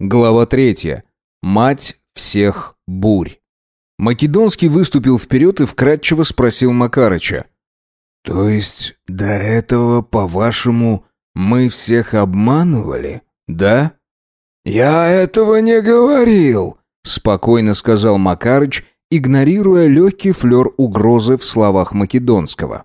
Глава третья. Мать всех бурь. Македонский выступил вперед и вкратчиво спросил Макарыча. «То есть до этого, по-вашему, мы всех обманывали, да?» «Я этого не говорил», — спокойно сказал Макарыч, игнорируя легкий флер угрозы в словах Македонского.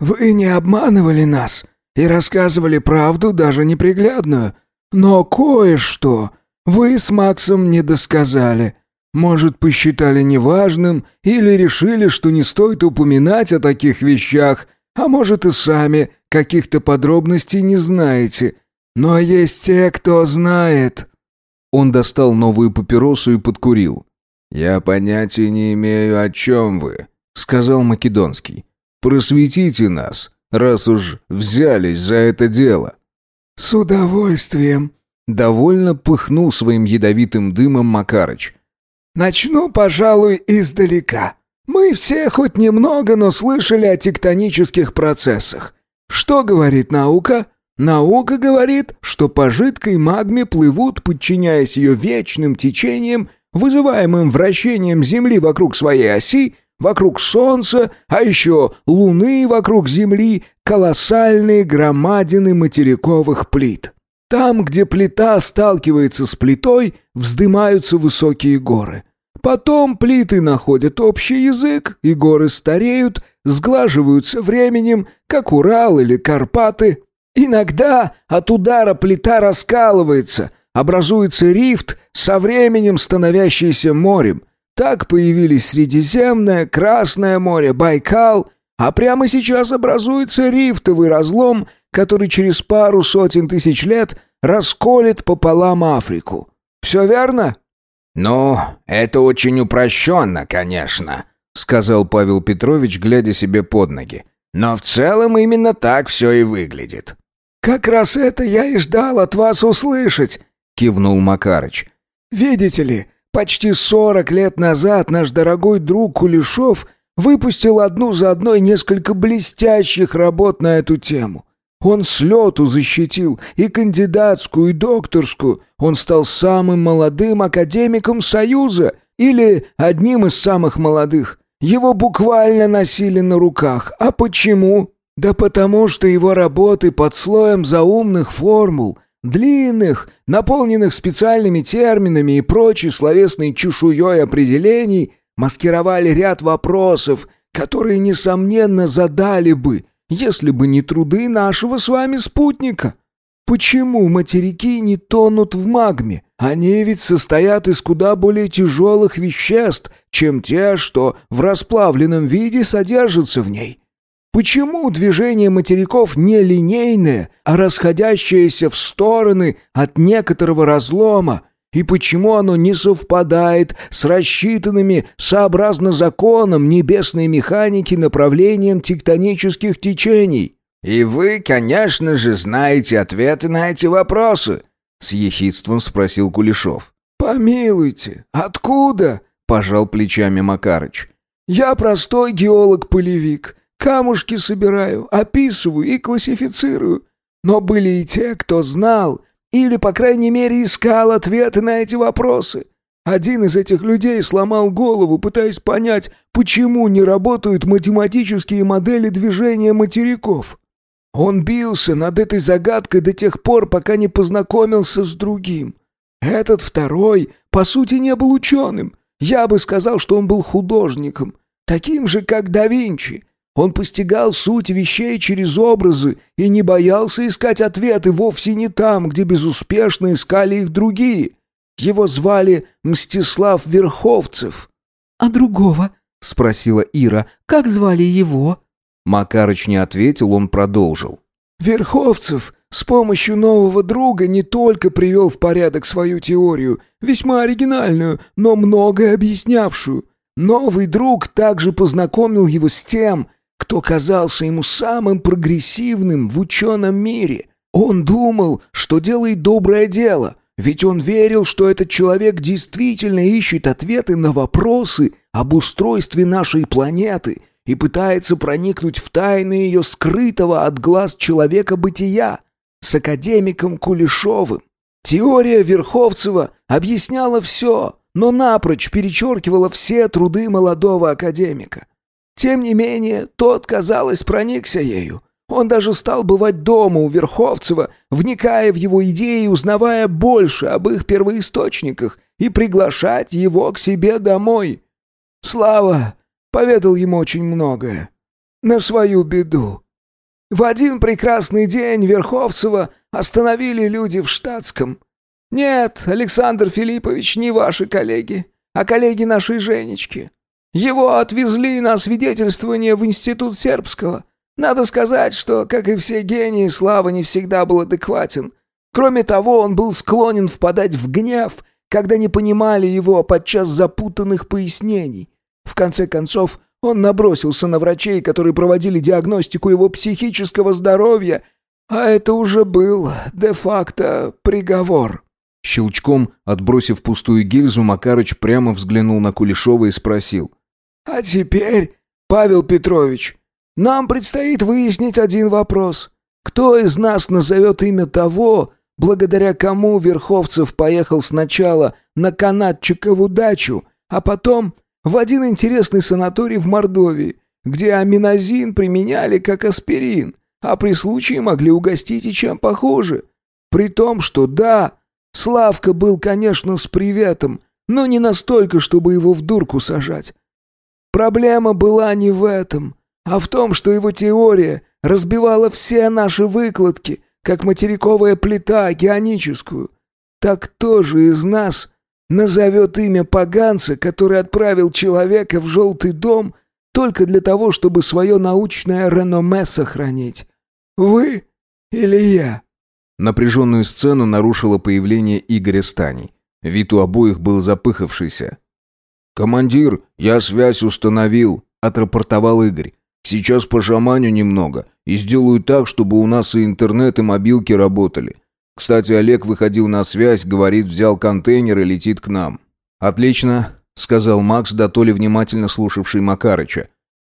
«Вы не обманывали нас и рассказывали правду, даже неприглядную, но кое-что вы с Максом не досказали. Может, посчитали неважным или решили, что не стоит упоминать о таких вещах, а может и сами каких-то подробностей не знаете. Но есть те, кто знает». Он достал новую папиросу и подкурил. «Я понятия не имею, о чем вы», — сказал Македонский. «Просветите нас, раз уж взялись за это дело». «С удовольствием», Довольно пыхнул своим ядовитым дымом Макарыч. «Начну, пожалуй, издалека. Мы все хоть немного, но слышали о тектонических процессах. Что говорит наука? Наука говорит, что по жидкой магме плывут, подчиняясь ее вечным течениям, вызываемым вращением Земли вокруг своей оси, вокруг Солнца, а еще Луны вокруг Земли, колоссальные громадины материковых плит. Там, где плита сталкивается с плитой, вздымаются высокие горы. Потом плиты находят общий язык, и горы стареют, сглаживаются временем, как Урал или Карпаты. Иногда от удара плита раскалывается, образуется рифт, со временем становящийся морем. Так появились Средиземное, Красное море, Байкал, а прямо сейчас образуется рифтовый разлом, который через пару сотен тысяч лет расколет пополам Африку. Все верно?» «Ну, это очень упрощенно, конечно», — сказал Павел Петрович, глядя себе под ноги. «Но в целом именно так все и выглядит». «Как раз это я и ждал от вас услышать», — кивнул Макарыч. «Видите ли, почти сорок лет назад наш дорогой друг Кулешов выпустил одну за одной несколько блестящих работ на эту тему. Он с лету защитил и кандидатскую, и докторскую. Он стал самым молодым академиком Союза или одним из самых молодых. Его буквально носили на руках. А почему? Да потому что его работы под слоем заумных формул, длинных, наполненных специальными терминами и прочей словесной чешуей определений, маскировали ряд вопросов, которые, несомненно, задали бы – если бы не труды нашего с вами спутника. Почему материки не тонут в магме? Они ведь состоят из куда более тяжелых веществ, чем те, что в расплавленном виде содержатся в ней. Почему движение материков не линейное, а расходящееся в стороны от некоторого разлома, и почему оно не совпадает с рассчитанными сообразно законам небесной механики направлением тектонических течений? И вы, конечно же, знаете ответы на эти вопросы, с ехидством спросил Кулешов. Помилуйте, откуда? пожал плечами Макарыч. Я простой геолог-полевик. Камушки собираю, описываю и классифицирую. Но были и те, кто знал или, по крайней мере, искал ответы на эти вопросы. Один из этих людей сломал голову, пытаясь понять, почему не работают математические модели движения материков. Он бился над этой загадкой до тех пор, пока не познакомился с другим. Этот второй, по сути, не был ученым. Я бы сказал, что он был художником, таким же, как да Винчи, он постигал суть вещей через образы и не боялся искать ответы вовсе не там, где безуспешно искали их другие. Его звали Мстислав Верховцев. «А другого?» — спросила Ира. «Как звали его?» Макарыч не ответил, он продолжил. «Верховцев с помощью нового друга не только привел в порядок свою теорию, весьма оригинальную, но многое объяснявшую. Новый друг также познакомил его с тем, кто казался ему самым прогрессивным в ученом мире. Он думал, что делает доброе дело, ведь он верил, что этот человек действительно ищет ответы на вопросы об устройстве нашей планеты и пытается проникнуть в тайны ее скрытого от глаз человека бытия с академиком Кулешовым. Теория Верховцева объясняла все, но напрочь перечеркивала все труды молодого академика. Тем не менее, тот, казалось, проникся ею. Он даже стал бывать дома у Верховцева, вникая в его идеи и узнавая больше об их первоисточниках и приглашать его к себе домой. Слава поведал ему очень многое. На свою беду. В один прекрасный день Верховцева остановили люди в штатском. Нет, Александр Филиппович, не ваши коллеги, а коллеги нашей Женечки. Его отвезли на свидетельствование в Институт Сербского. Надо сказать, что, как и все гении, Слава не всегда был адекватен. Кроме того, он был склонен впадать в гнев, когда не понимали его подчас запутанных пояснений. В конце концов, он набросился на врачей, которые проводили диагностику его психического здоровья, а это уже был де-факто приговор. Щелчком, отбросив пустую гильзу, Макарыч прямо взглянул на Кулешова и спросил. А теперь, Павел Петрович, нам предстоит выяснить один вопрос. Кто из нас назовет имя того, благодаря кому Верховцев поехал сначала на канатчикову дачу, а потом в один интересный санаторий в Мордовии, где аминозин применяли как аспирин, а при случае могли угостить и чем похуже. При том, что да, Славка был, конечно, с приветом, но не настолько, чтобы его в дурку сажать. Проблема была не в этом, а в том, что его теория разбивала все наши выкладки, как материковая плита океаническую. Так кто же из нас назовет имя поганца, который отправил человека в желтый дом только для того, чтобы свое научное реноме сохранить? Вы или я?» Напряженную сцену нарушило появление Игоря Станей. Вид у обоих был запыхавшийся. «Командир, я связь установил», — отрапортовал Игорь. «Сейчас пожаманю немного и сделаю так, чтобы у нас и интернет, и мобилки работали. Кстати, Олег выходил на связь, говорит, взял контейнер и летит к нам». «Отлично», — сказал Макс, да то ли внимательно слушавший Макарыча.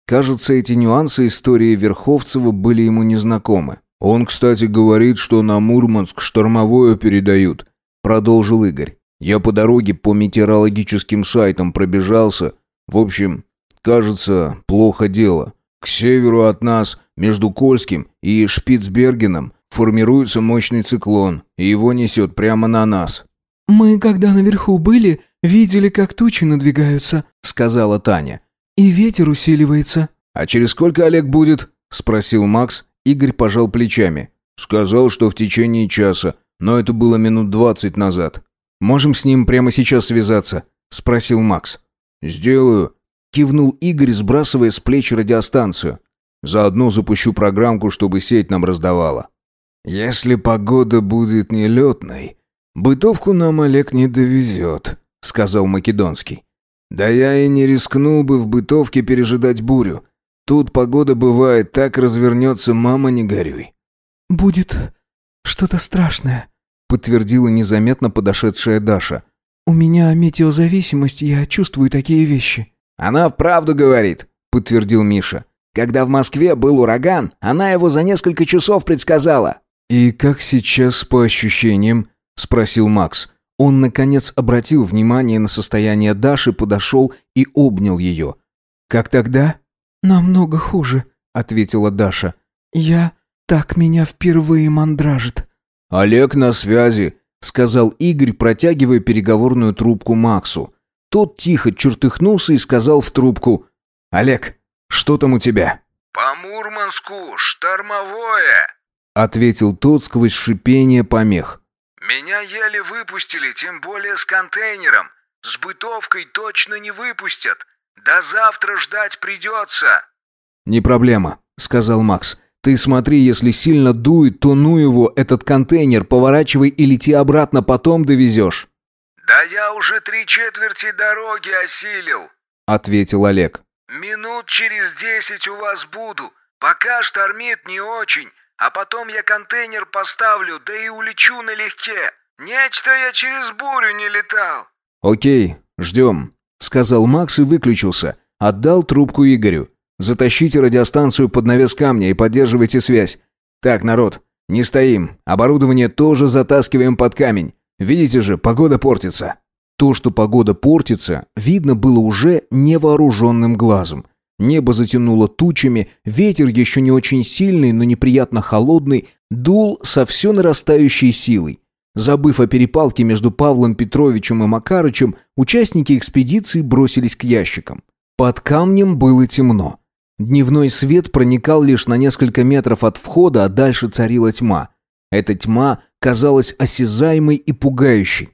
Кажется, эти нюансы истории Верховцева были ему незнакомы. «Он, кстати, говорит, что на Мурманск штормовое передают», — продолжил Игорь. Я по дороге по метеорологическим сайтам пробежался. В общем, кажется, плохо дело. К северу от нас, между Кольским и Шпицбергеном, формируется мощный циклон, и его несет прямо на нас. «Мы, когда наверху были, видели, как тучи надвигаются», — сказала Таня. «И ветер усиливается». «А через сколько Олег будет?» — спросил Макс. Игорь пожал плечами. «Сказал, что в течение часа, но это было минут двадцать назад. «Можем с ним прямо сейчас связаться?» — спросил Макс. «Сделаю», — кивнул Игорь, сбрасывая с плеч радиостанцию. «Заодно запущу программку, чтобы сеть нам раздавала». «Если погода будет нелетной, бытовку нам Олег не довезет», — сказал Македонский. «Да я и не рискнул бы в бытовке пережидать бурю. Тут погода бывает, так развернется, мама, не горюй». «Будет что-то страшное», подтвердила незаметно подошедшая Даша. «У меня метеозависимость, я чувствую такие вещи». «Она вправду говорит», — подтвердил Миша. «Когда в Москве был ураган, она его за несколько часов предсказала». «И как сейчас по ощущениям?» — спросил Макс. Он, наконец, обратил внимание на состояние Даши, подошел и обнял ее. «Как тогда?» «Намного хуже», — ответила Даша. «Я... так меня впервые мандражит». «Олег на связи», — сказал Игорь, протягивая переговорную трубку Максу. Тот тихо чертыхнулся и сказал в трубку. «Олег, что там у тебя?» «По Мурманску штормовое», — ответил тот сквозь шипение помех. «Меня еле выпустили, тем более с контейнером. С бытовкой точно не выпустят. До завтра ждать придется». «Не проблема», — сказал Макс. Ты смотри, если сильно дует, то ну его, этот контейнер, поворачивай и лети обратно, потом довезешь». «Да я уже три четверти дороги осилил», — ответил Олег. «Минут через десять у вас буду. Пока штормит не очень, а потом я контейнер поставлю, да и улечу налегке. Нечто я через бурю не летал». «Окей, ждем», — сказал Макс и выключился. Отдал трубку Игорю. Затащите радиостанцию под навес камня и поддерживайте связь. Так, народ, не стоим. Оборудование тоже затаскиваем под камень. Видите же, погода портится». То, что погода портится, видно было уже невооруженным глазом. Небо затянуло тучами, ветер еще не очень сильный, но неприятно холодный, дул со все нарастающей силой. Забыв о перепалке между Павлом Петровичем и Макарычем, участники экспедиции бросились к ящикам. Под камнем было темно. Дневной свет проникал лишь на несколько метров от входа, а дальше царила тьма. Эта тьма казалась осязаемой и пугающей.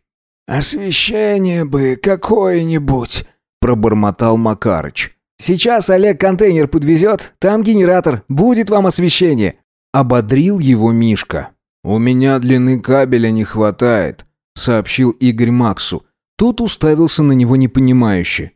«Освещение бы какое-нибудь», — пробормотал Макарыч. «Сейчас Олег контейнер подвезет, там генератор, будет вам освещение», — ободрил его Мишка. «У меня длины кабеля не хватает», — сообщил Игорь Максу. Тот уставился на него непонимающе.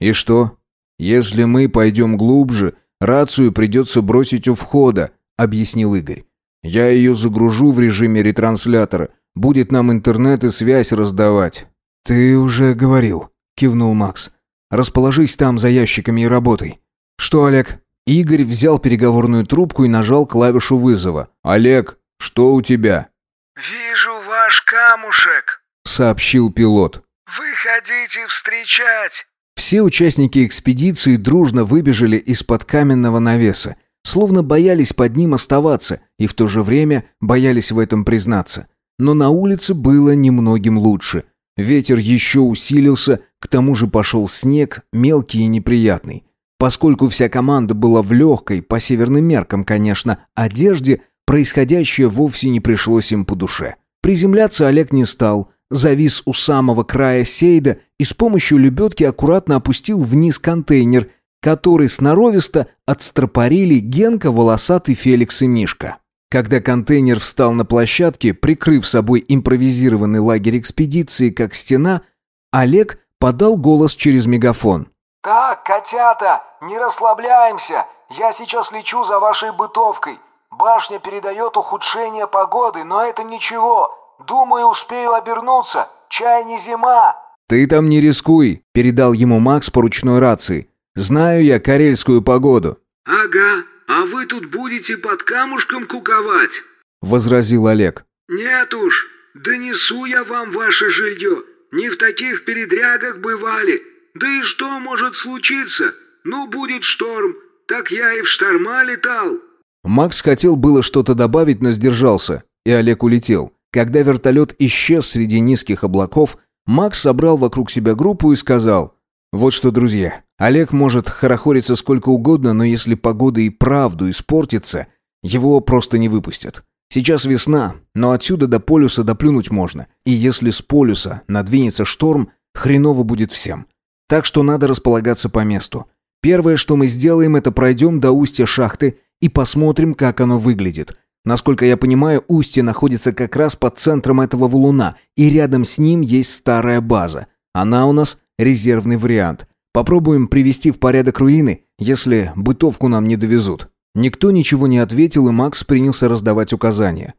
«И что? Если мы пойдем глубже, рацию придется бросить у входа», — объяснил Игорь. «Я ее загружу в режиме ретранслятора. Будет нам интернет и связь раздавать». «Ты уже говорил», — кивнул Макс. «Расположись там за ящиками и работай». «Что, Олег?» Игорь взял переговорную трубку и нажал клавишу вызова. «Олег, что у тебя?» «Вижу ваш камушек», — сообщил пилот. «Выходите встречать». Все участники экспедиции дружно выбежали из-под каменного навеса, словно боялись под ним оставаться и в то же время боялись в этом признаться. Но на улице было немногим лучше. Ветер еще усилился, к тому же пошел снег, мелкий и неприятный. Поскольку вся команда была в легкой, по северным меркам, конечно, одежде, происходящее вовсе не пришлось им по душе. Приземляться Олег не стал, завис у самого края сейда и с помощью лебедки аккуратно опустил вниз контейнер, который сноровисто отстропорили Генка, Волосатый, Феликс и Мишка. Когда контейнер встал на площадке, прикрыв собой импровизированный лагерь экспедиции как стена, Олег подал голос через мегафон. «Так, котята, не расслабляемся. Я сейчас лечу за вашей бытовкой. Башня передает ухудшение погоды, но это ничего. Думаю, успею обернуться. Чай не зима». «Ты там не рискуй», — передал ему Макс по ручной рации. «Знаю я карельскую погоду». «Ага, а вы тут будете под камушком куковать?» — возразил Олег. «Нет уж, донесу я вам ваше жилье. Не в таких передрягах бывали. Да и что может случиться? Ну, будет шторм. Так я и в шторма летал». Макс хотел было что-то добавить, но сдержался, и Олег улетел. Когда вертолет исчез среди низких облаков, Макс собрал вокруг себя группу и сказал, «Вот что, друзья, Олег может хорохориться сколько угодно, но если погода и правду испортится, его просто не выпустят. Сейчас весна, но отсюда до полюса доплюнуть можно. И если с полюса надвинется шторм, хреново будет всем. Так что надо располагаться по месту. Первое, что мы сделаем, это пройдем до устья шахты и посмотрим, как оно выглядит. Насколько я понимаю, устье находится как раз под центром этого валуна, и рядом с ним есть старая база. Она у нас резервный вариант. Попробуем привести в порядок руины, если бытовку нам не довезут». Никто ничего не ответил, и Макс принялся раздавать указания.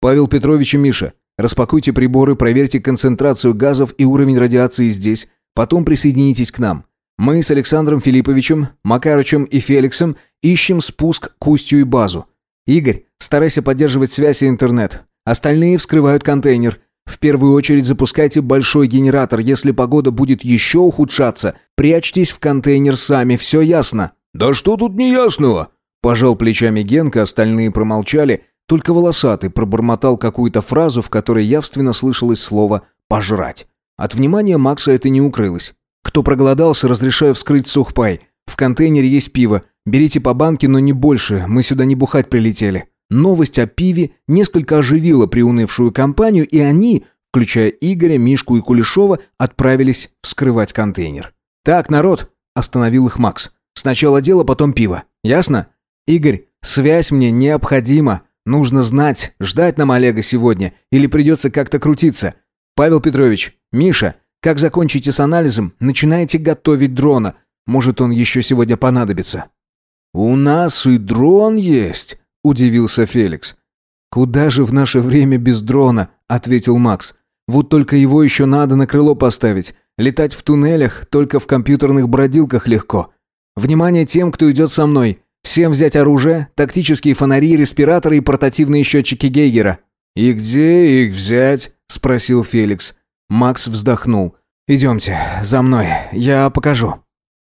«Павел Петрович и Миша, распакуйте приборы, проверьте концентрацию газов и уровень радиации здесь, потом присоединитесь к нам. Мы с Александром Филипповичем, Макарычем и Феликсом ищем спуск к устью и базу. Игорь, старайся поддерживать связь и интернет. Остальные вскрывают контейнер. В первую очередь запускайте большой генератор. Если погода будет еще ухудшаться, прячьтесь в контейнер сами, все ясно». «Да что тут неясного?» Пожал плечами Генка, остальные промолчали, только волосатый пробормотал какую-то фразу, в которой явственно слышалось слово «пожрать». От внимания Макса это не укрылось. «Кто проголодался, разрешаю вскрыть сухпай. В контейнере есть пиво. Берите по банке, но не больше, мы сюда не бухать прилетели». Новость о пиве несколько оживила приунывшую компанию, и они, включая Игоря, Мишку и Кулешова, отправились вскрывать контейнер. «Так, народ!» – остановил их Макс. «Сначала дело, потом пиво. Ясно? Игорь, связь мне необходима. Нужно знать, ждать нам Олега сегодня или придется как-то крутиться. Павел Петрович, Миша, как закончите с анализом, начинайте готовить дрона. Может, он еще сегодня понадобится». «У нас и дрон есть», удивился Феликс. «Куда же в наше время без дрона?» – ответил Макс. «Вот только его еще надо на крыло поставить. Летать в туннелях только в компьютерных бродилках легко. Внимание тем, кто идет со мной. Всем взять оружие, тактические фонари, респираторы и портативные счетчики Гейгера». «И где их взять?» — спросил Феликс. Макс вздохнул. «Идемте, за мной, я покажу».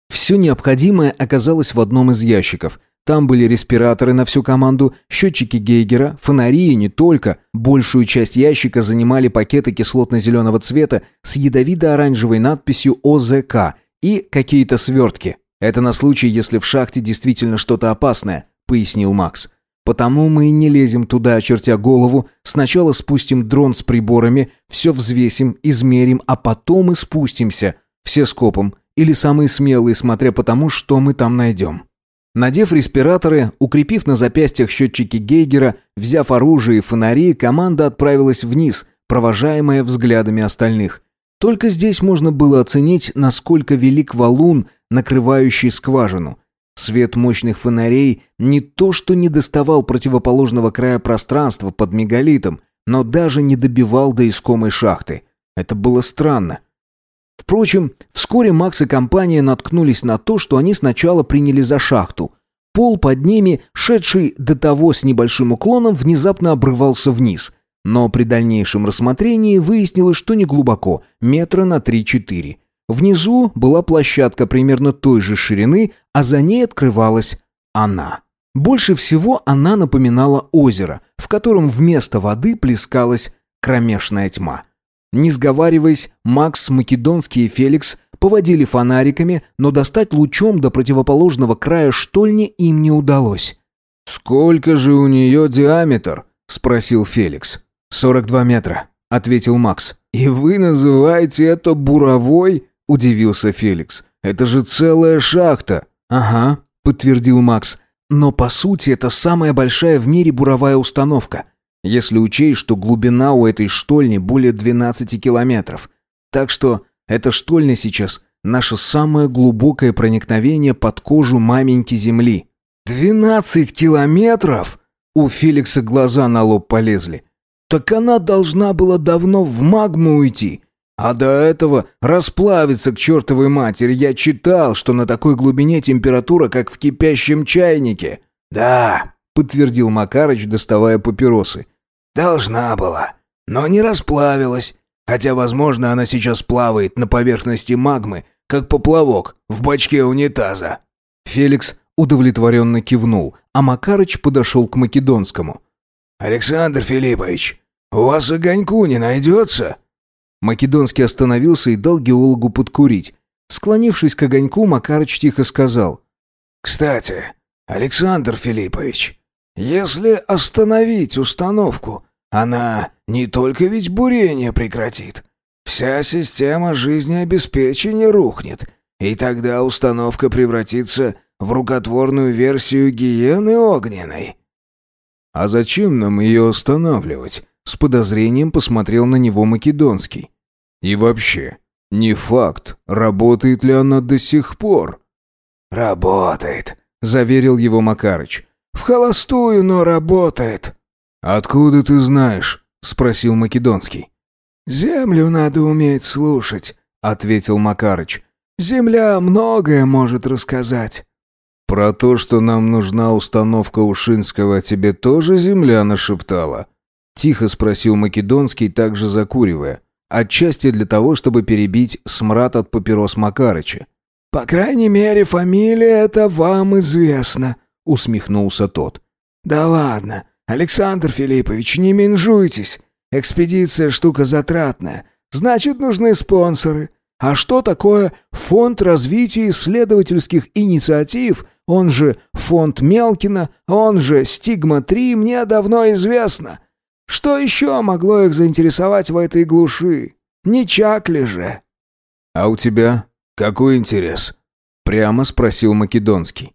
Все необходимое оказалось в одном из ящиков. Там были респираторы на всю команду, счетчики Гейгера, фонари и не только. Большую часть ящика занимали пакеты кислотно-зеленого цвета с ядовито-оранжевой надписью ОЗК и какие-то свертки. «Это на случай, если в шахте действительно что-то опасное», — пояснил Макс. «Потому мы и не лезем туда, очертя голову. Сначала спустим дрон с приборами, все взвесим, измерим, а потом и спустимся. Все скопом. Или самые смелые, смотря по тому, что мы там найдем». Надев респираторы, укрепив на запястьях счетчики Гейгера, взяв оружие и фонари, команда отправилась вниз, провожаемая взглядами остальных. Только здесь можно было оценить, насколько велик валун, накрывающий скважину. Свет мощных фонарей не то что не доставал противоположного края пространства под мегалитом, но даже не добивал до искомой шахты. Это было странно. Впрочем, вскоре Макс и компания наткнулись на то, что они сначала приняли за шахту. Пол под ними, шедший до того с небольшим уклоном, внезапно обрывался вниз. Но при дальнейшем рассмотрении выяснилось, что не глубоко, метра на 3-4. Внизу была площадка примерно той же ширины, а за ней открывалась она. Больше всего она напоминала озеро, в котором вместо воды плескалась кромешная тьма. Не сговариваясь, Макс, Македонский и Феликс поводили фонариками, но достать лучом до противоположного края штольни им не удалось. «Сколько же у нее диаметр?» – спросил Феликс. «Сорок два метра», – ответил Макс. «И вы называете это буровой?» – удивился Феликс. «Это же целая шахта». «Ага», – подтвердил Макс. «Но по сути это самая большая в мире буровая установка если учесть, что глубина у этой штольни более 12 километров. Так что эта штольня сейчас наше самое глубокое проникновение под кожу маменьки Земли. «Двенадцать километров?» У Феликса глаза на лоб полезли. «Так она должна была давно в магму уйти. А до этого расплавиться к чертовой матери. Я читал, что на такой глубине температура, как в кипящем чайнике». «Да», — подтвердил Макарыч, доставая папиросы. «Должна была, но не расплавилась. Хотя, возможно, она сейчас плавает на поверхности магмы, как поплавок в бачке унитаза». Феликс удовлетворенно кивнул, а Макарыч подошел к Македонскому. «Александр Филиппович, у вас огоньку не найдется?» Македонский остановился и дал геологу подкурить. Склонившись к огоньку, Макарыч тихо сказал. «Кстати, Александр Филиппович, если остановить установку, она не только ведь бурение прекратит. Вся система жизнеобеспечения рухнет, и тогда установка превратится в рукотворную версию гиены огненной. «А зачем нам ее останавливать?» С подозрением посмотрел на него Македонский. «И вообще, не факт, работает ли она до сих пор». «Работает», — заверил его Макарыч. В холостую, но работает». «Откуда ты знаешь?» — спросил Македонский. «Землю надо уметь слушать», — ответил Макарыч. «Земля многое может рассказать». «Про то, что нам нужна установка Ушинского, тебе тоже земля нашептала?» Тихо спросил Македонский, также закуривая. Отчасти для того, чтобы перебить смрад от папирос Макарыча. «По крайней мере, фамилия эта вам известна», — усмехнулся тот. «Да ладно, Александр Филиппович, не менжуйтесь. Экспедиция штука затратная. Значит, нужны спонсоры. А что такое Фонд развития исследовательских инициатив, он же Фонд Мелкина, он же Стигма-3, мне давно известно. Что еще могло их заинтересовать в этой глуши? Не Чакли же?» «А у тебя какой интерес?» — прямо спросил Македонский.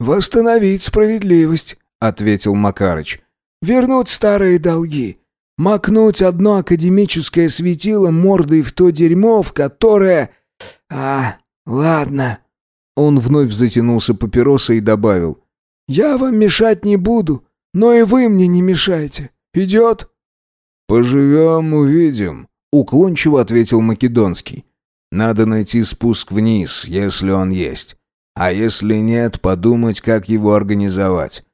«Восстановить справедливость», — ответил Макарыч. «Вернуть старые долги. Макнуть одно академическое светило мордой в то дерьмо, в которое... А, ладно». Он вновь затянулся папиросой и добавил. «Я вам мешать не буду, но и вы мне не мешайте. Идет?» «Поживем, увидим», — уклончиво ответил Македонский. «Надо найти спуск вниз, если он есть. А если нет, подумать, как его организовать.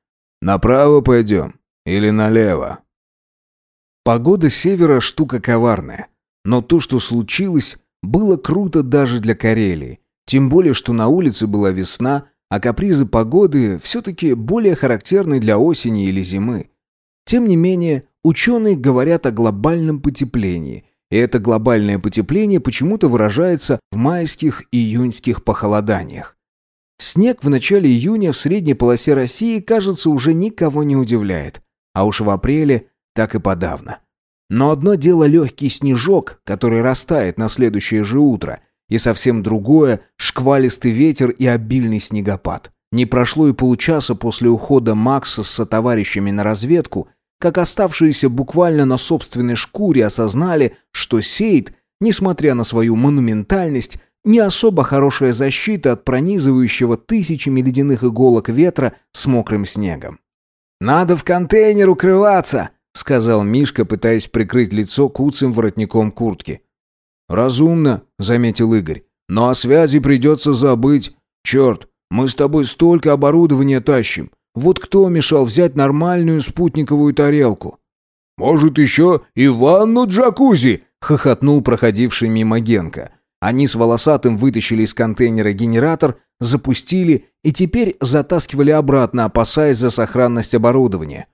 Направо пойдем или налево? Погода севера штука коварная. Но то, что случилось, было круто даже для Карелии. Тем более, что на улице была весна, а капризы погоды все-таки более характерны для осени или зимы. Тем не менее, ученые говорят о глобальном потеплении, и это глобальное потепление почему-то выражается в майских и июньских похолоданиях. Снег в начале июня в средней полосе России, кажется, уже никого не удивляет, а уж в апреле так и подавно. Но одно дело легкий снежок, который растает на следующее же утро, и совсем другое – шквалистый ветер и обильный снегопад. Не прошло и получаса после ухода Макса с сотоварищами на разведку, как оставшиеся буквально на собственной шкуре осознали, что Сейд, несмотря на свою монументальность, не особо хорошая защита от пронизывающего тысячами ледяных иголок ветра с мокрым снегом. «Надо в контейнер укрываться!» — сказал Мишка, пытаясь прикрыть лицо куцым воротником куртки. «Разумно», — заметил Игорь. «Но о связи придется забыть. Черт, мы с тобой столько оборудования тащим. Вот кто мешал взять нормальную спутниковую тарелку?» «Может, еще и ванну джакузи?» — хохотнул проходивший мимо Генка. Они с волосатым вытащили из контейнера генератор, запустили и теперь затаскивали обратно, опасаясь за сохранность оборудования.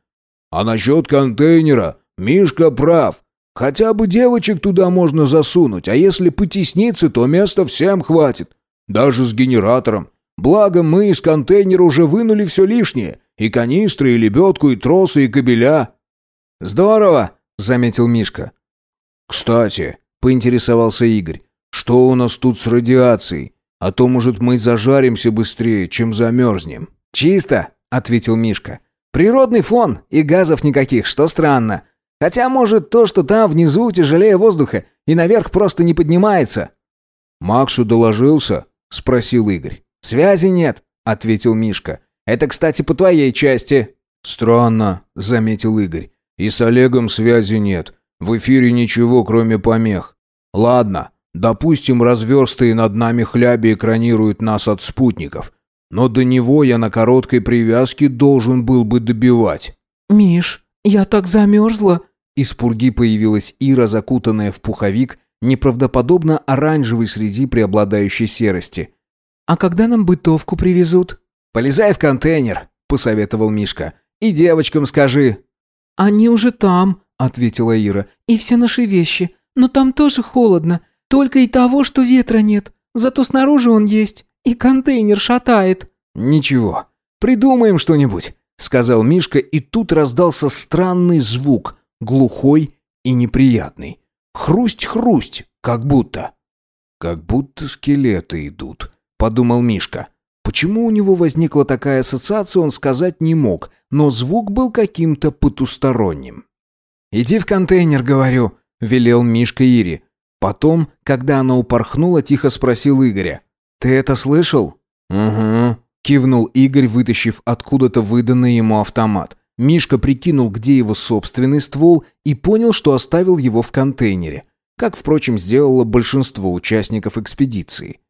«А насчет контейнера Мишка прав. Хотя бы девочек туда можно засунуть, а если потесниться, то места всем хватит. Даже с генератором. Благо мы из контейнера уже вынули все лишнее. И канистры, и лебедку, и тросы, и кабеля». «Здорово», — заметил Мишка. «Кстати», — поинтересовался Игорь, — «что у нас тут с радиацией? А то, может, мы зажаримся быстрее, чем замерзнем». «Чисто», — ответил Мишка. «Природный фон и газов никаких, что странно. Хотя, может, то, что там внизу тяжелее воздуха и наверх просто не поднимается». «Максу доложился?» — спросил Игорь. «Связи нет», — ответил Мишка. «Это, кстати, по твоей части». «Странно», — заметил Игорь. «И с Олегом связи нет. В эфире ничего, кроме помех. Ладно, допустим, разверстые над нами хляби экранируют нас от спутников. Но до него я на короткой привязке должен был бы добивать». «Миш, я так замерзла», из пурги появилась Ира, закутанная в пуховик, неправдоподобно оранжевый среди преобладающей серости. «А когда нам бытовку привезут?» «Полезай в контейнер», — посоветовал Мишка. «И девочкам скажи». «Они уже там», — ответила Ира. «И все наши вещи. Но там тоже холодно. Только и того, что ветра нет. Зато снаружи он есть. И контейнер шатает». «Ничего. Придумаем что-нибудь», — сказал Мишка, и тут раздался странный звук — глухой и неприятный. Хрусть-хрусть, как будто. «Как будто скелеты идут», — подумал Мишка. Почему у него возникла такая ассоциация, он сказать не мог, но звук был каким-то потусторонним. «Иди в контейнер, говорю», — велел Мишка Ире. Потом, когда она упорхнула, тихо спросил Игоря. «Ты это слышал?» «Угу», — кивнул Игорь, вытащив откуда-то выданный ему автомат. Мишка прикинул, где его собственный ствол, и понял, что оставил его в контейнере, как, впрочем, сделало большинство участников экспедиции.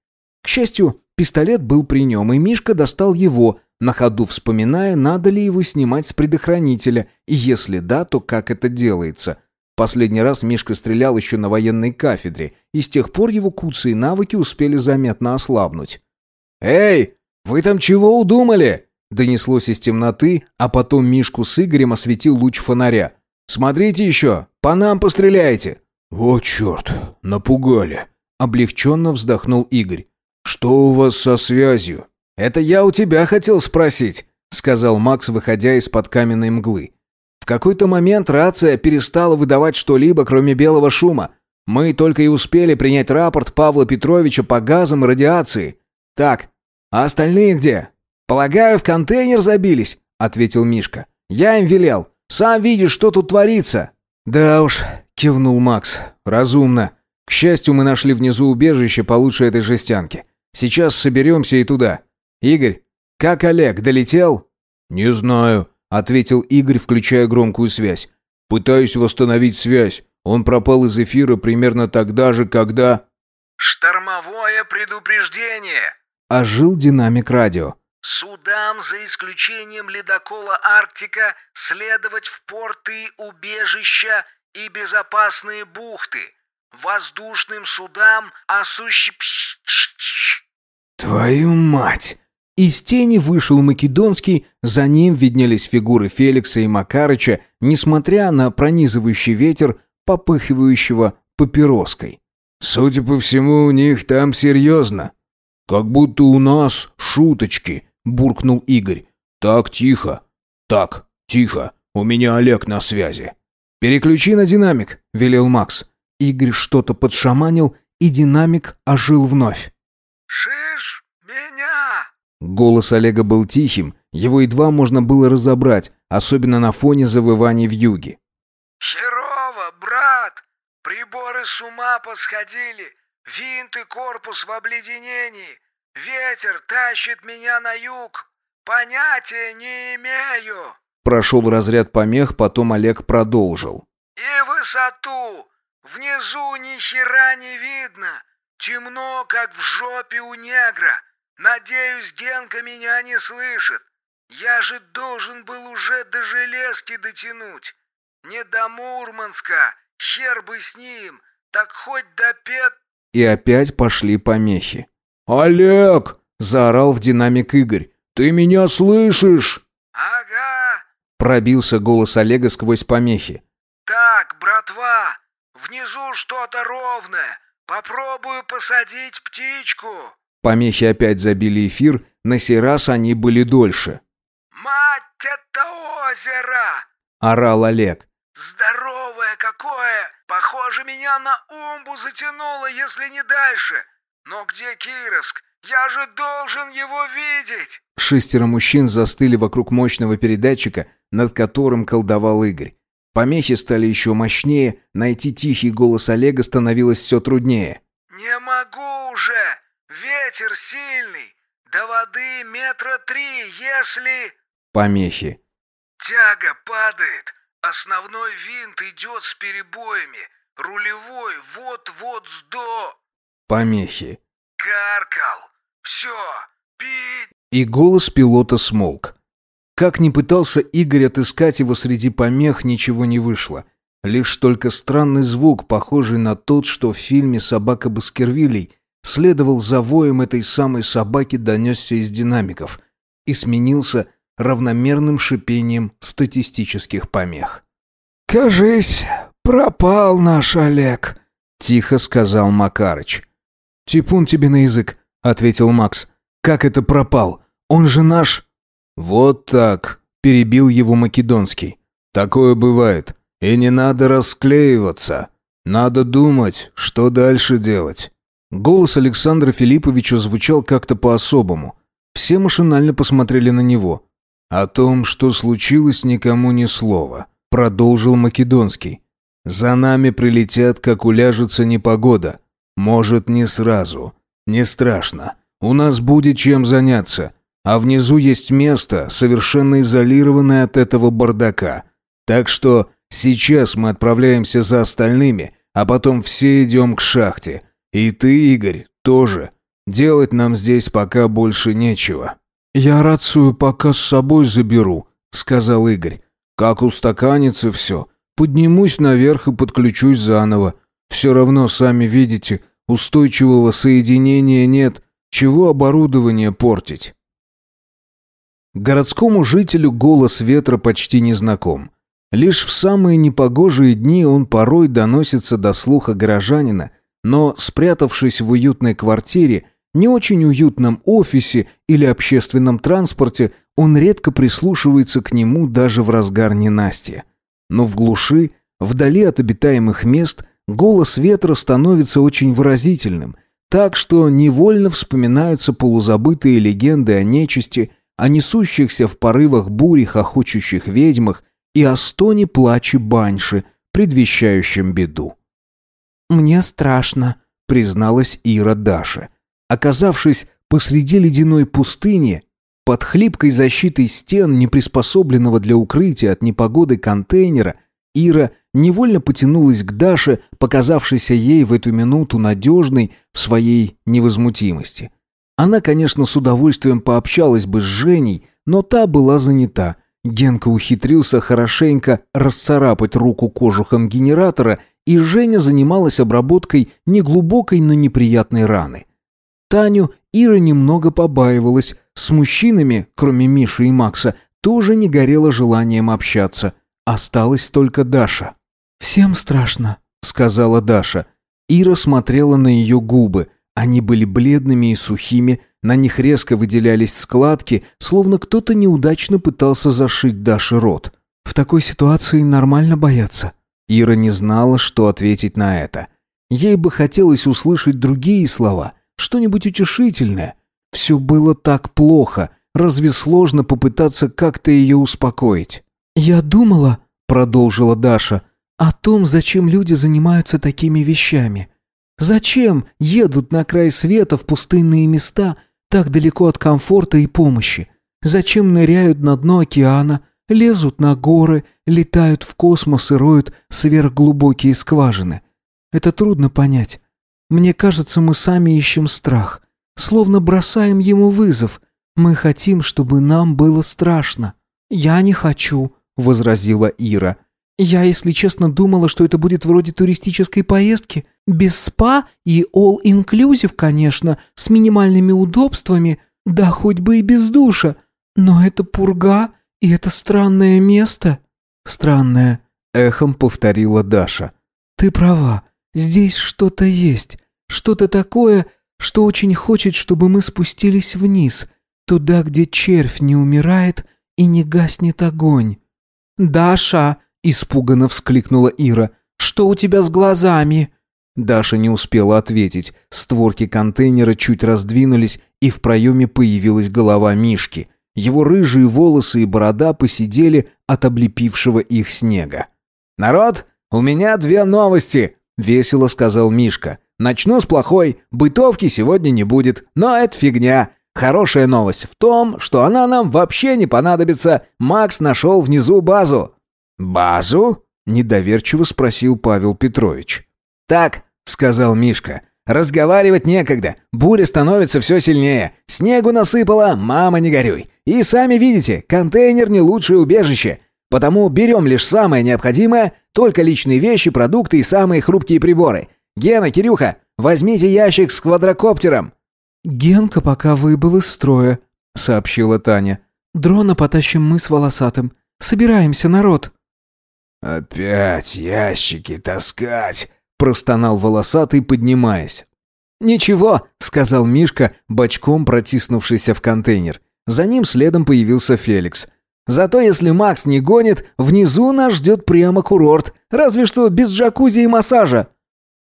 К счастью, пистолет был при нем, и Мишка достал его, на ходу вспоминая, надо ли его снимать с предохранителя, и если да, то как это делается. Последний раз Мишка стрелял еще на военной кафедре, и с тех пор его куцы и навыки успели заметно ослабнуть. «Эй, вы там чего удумали?» Донеслось из темноты, а потом Мишку с Игорем осветил луч фонаря. «Смотрите еще! По нам постреляйте!» «Вот черт! Напугали!» Облегченно вздохнул Игорь. «Что у вас со связью?» «Это я у тебя хотел спросить», — сказал Макс, выходя из-под каменной мглы. В какой-то момент рация перестала выдавать что-либо, кроме белого шума. Мы только и успели принять рапорт Павла Петровича по газам и радиации. Так, а остальные где? «Полагаю, в контейнер забились», — ответил Мишка. «Я им велел. Сам видишь, что тут творится». «Да уж», — кивнул Макс. «Разумно. К счастью, мы нашли внизу убежище получше этой жестянки. Сейчас соберемся и туда. Игорь, как Олег, долетел?» «Не знаю», — ответил Игорь, включая громкую связь. «Пытаюсь восстановить связь. Он пропал из эфира примерно тогда же, когда...» «Штормовое предупреждение!» — ожил динамик радио. Судам, за исключением ледокола «Арктика», следовать в порты убежища и безопасные бухты. Воздушным судам осуществ... «Твою мать!» Из тени вышел Македонский, за ним виднелись фигуры Феликса и Макарыча, несмотря на пронизывающий ветер, попыхивающего папироской. «Судя по всему, у них там серьезно. Как будто у нас шуточки», — буркнул Игорь. «Так, тихо. Так, тихо. У меня Олег на связи». «Переключи на динамик», — велел Макс. Игорь что-то подшаманил, и динамик ожил вновь. «Шиш меня!» Голос Олега был тихим, его едва можно было разобрать, особенно на фоне завываний в юге. «Херово, брат! Приборы с ума посходили, винт и корпус в обледенении, ветер тащит меня на юг, понятия не имею!» Прошел разряд помех, потом Олег продолжил. «И высоту! Внизу ни хера не видно! Темно, как в жопе у негра! Надеюсь, Генка меня не слышит! Я же должен был уже до железки дотянуть! Не до Мурманска! Хер бы с ним! Так хоть до Пет...» И опять пошли помехи. «Олег!» — заорал в динамик Игорь. «Ты меня слышишь?» «Ага!» — пробился голос Олега сквозь помехи. «Так, братва, внизу что-то ровное. Попробую посадить птичку». Помехи опять забили эфир, на сей раз они были дольше. «Мать, это озеро!» — орал Олег. «Здоровое какое! Похоже, меня на умбу затянуло, если не дальше. Но где Кировск? Я же должен его видеть!» Шестеро мужчин застыли вокруг мощного передатчика, над которым колдовал Игорь. Помехи стали еще мощнее, найти тихий голос Олега становилось все труднее. «Не могу уже! Ветер сильный! До воды метра три, если...» Помехи. «Тяга падает! Основной винт идет с перебоями! Рулевой вот-вот сдо...» Помехи. «Каркал! Все! Пить!» И голос пилота смолк. Как ни пытался Игорь отыскать его среди помех, ничего не вышло. Лишь только странный звук, похожий на тот, что в фильме «Собака Баскервилей», следовал за воем этой самой собаки, донесся из динамиков и сменился равномерным шипением статистических помех. «Кажись, пропал наш Олег», — тихо сказал Макарыч. «Типун тебе на язык», — ответил Макс. «Как это пропал? Он же наш...» «Вот так», — перебил его Македонский. «Такое бывает. И не надо расклеиваться. Надо думать, что дальше делать». Голос Александра Филипповича звучал как-то по-особому. Все машинально посмотрели на него. «О том, что случилось, никому ни слова», — продолжил Македонский. «За нами прилетят, как уляжется непогода. Может, не сразу. Не страшно. У нас будет чем заняться. А внизу есть место, совершенно изолированное от этого бардака. Так что сейчас мы отправляемся за остальными, а потом все идем к шахте. И ты, Игорь, тоже. Делать нам здесь пока больше нечего». «Я рацию пока с собой заберу», — сказал Игорь. «Как устаканится все. Поднимусь наверх и подключусь заново. Все равно, сами видите, устойчивого соединения нет. Чего оборудование портить?» Городскому жителю голос ветра почти не знаком. Лишь в самые непогожие дни он порой доносится до слуха горожанина, но, спрятавшись в уютной квартире, не очень уютном офисе или общественном транспорте, он редко прислушивается к нему даже в разгар ненастья. Но в глуши, вдали от обитаемых мест, голос ветра становится очень выразительным, так что невольно вспоминаются полузабытые легенды о нечисти – о несущихся в порывах бури хохочущих ведьмах и о стоне плаче баньши, предвещающем беду. «Мне страшно», — призналась Ира Даша. Оказавшись посреди ледяной пустыни, под хлипкой защитой стен, неприспособленного для укрытия от непогоды контейнера, Ира невольно потянулась к Даше, показавшейся ей в эту минуту надежной в своей невозмутимости. Она, конечно, с удовольствием пообщалась бы с Женей, но та была занята. Генка ухитрился хорошенько расцарапать руку кожухом генератора, и Женя занималась обработкой неглубокой, но неприятной раны. Таню Ира немного побаивалась. С мужчинами, кроме Миши и Макса, тоже не горело желанием общаться. Осталась только Даша. «Всем страшно», — сказала Даша. Ира смотрела на ее губы. Они были бледными и сухими, на них резко выделялись складки, словно кто-то неудачно пытался зашить Даше рот. «В такой ситуации нормально бояться». Ира не знала, что ответить на это. Ей бы хотелось услышать другие слова, что-нибудь утешительное. Все было так плохо, разве сложно попытаться как-то ее успокоить? «Я думала», — продолжила Даша, — «о том, зачем люди занимаются такими вещами. Зачем едут на край света в пустынные места, так далеко от комфорта и помощи? Зачем ныряют на дно океана, лезут на горы, летают в космос и роют сверхглубокие скважины? Это трудно понять. Мне кажется, мы сами ищем страх, словно бросаем ему вызов. Мы хотим, чтобы нам было страшно. Я не хочу, возразила Ира. Я, если честно, думала, что это будет вроде туристической поездки, без спа и all-inclusive, конечно, с минимальными удобствами, да хоть бы и без душа. Но это пурга, и это странное место. Странное, эхом повторила Даша. Ты права, здесь что-то есть, что-то такое, что очень хочет, чтобы мы спустились вниз, туда, где червь не умирает и не гаснет огонь. «Даша!» – испуганно вскликнула Ира. «Что у тебя с глазами?» Даша не успела ответить. Створки контейнера чуть раздвинулись, и в проеме появилась голова Мишки. Его рыжие волосы и борода посидели от облепившего их снега. «Народ, у меня две новости!» — весело сказал Мишка. «Начну с плохой. Бытовки сегодня не будет, но это фигня. Хорошая новость в том, что она нам вообще не понадобится. Макс нашел внизу базу». «Базу?» — недоверчиво спросил Павел Петрович. «Так», — сказал Мишка, — «разговаривать некогда. Буря становится все сильнее. Снегу насыпало, мама не горюй. И сами видите, контейнер не лучшее убежище. Потому берем лишь самое необходимое, только личные вещи, продукты и самые хрупкие приборы. Гена, Кирюха, возьмите ящик с квадрокоптером». «Генка пока выбыл из строя», — сообщила Таня. «Дрона потащим мы с волосатым. Собираемся, народ». «Опять ящики таскать», простонал волосатый, поднимаясь. «Ничего», — сказал Мишка, бочком протиснувшийся в контейнер. За ним следом появился Феликс. «Зато если Макс не гонит, внизу нас ждет прямо курорт, разве что без джакузи и массажа».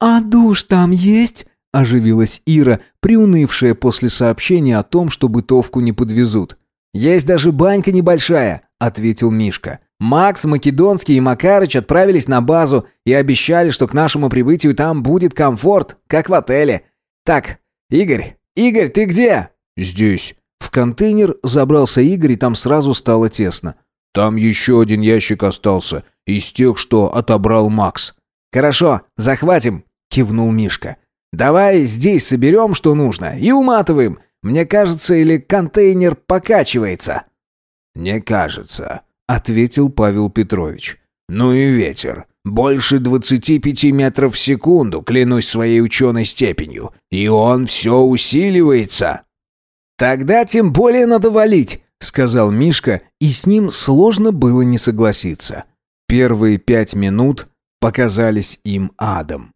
«А душ там есть?» – оживилась Ира, приунывшая после сообщения о том, что бытовку не подвезут. «Есть даже банька небольшая», – ответил Мишка. Макс, Македонский и Макарыч отправились на базу и обещали, что к нашему прибытию там будет комфорт, как в отеле. Так, Игорь, Игорь, ты где? Здесь. В контейнер забрался Игорь, и там сразу стало тесно. Там еще один ящик остался, из тех, что отобрал Макс. Хорошо, захватим, кивнул Мишка. Давай здесь соберем, что нужно, и уматываем. Мне кажется, или контейнер покачивается. Не кажется ответил Павел Петрович. Ну и ветер. Больше двадцати пяти метров в секунду, клянусь своей ученой степенью. И он все усиливается. Тогда тем более надо валить, сказал Мишка, и с ним сложно было не согласиться. Первые пять минут показались им адом.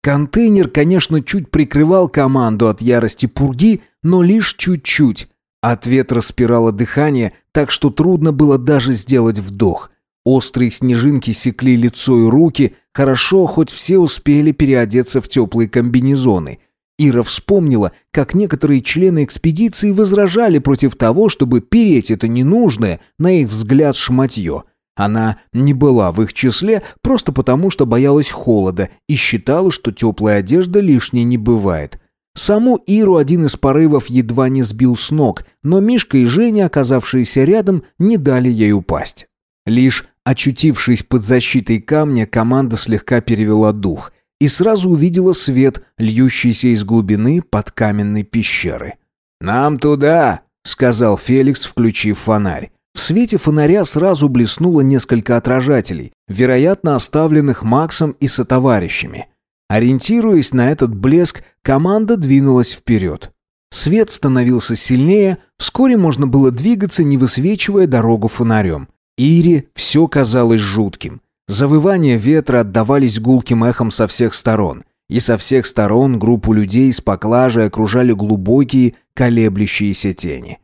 Контейнер, конечно, чуть прикрывал команду от ярости пурги, но лишь чуть-чуть. От ветра спирало дыхание, так что трудно было даже сделать вдох. Острые снежинки секли лицо и руки, хорошо, хоть все успели переодеться в теплые комбинезоны. Ира вспомнила, как некоторые члены экспедиции возражали против того, чтобы переть это ненужное, на их взгляд, шматье. Она не была в их числе просто потому, что боялась холода и считала, что теплая одежда лишней не бывает. Саму Иру один из порывов едва не сбил с ног, но Мишка и Женя, оказавшиеся рядом, не дали ей упасть. Лишь очутившись под защитой камня, команда слегка перевела дух и сразу увидела свет, льющийся из глубины под каменной пещеры. «Нам туда!» — сказал Феликс, включив фонарь. В свете фонаря сразу блеснуло несколько отражателей, вероятно, оставленных Максом и сотоварищами. Ориентируясь на этот блеск, команда двинулась вперед. Свет становился сильнее, вскоре можно было двигаться, не высвечивая дорогу фонарем. Ире все казалось жутким. Завывания ветра отдавались гулким эхом со всех сторон, и со всех сторон группу людей с поклажей окружали глубокие, колеблющиеся тени.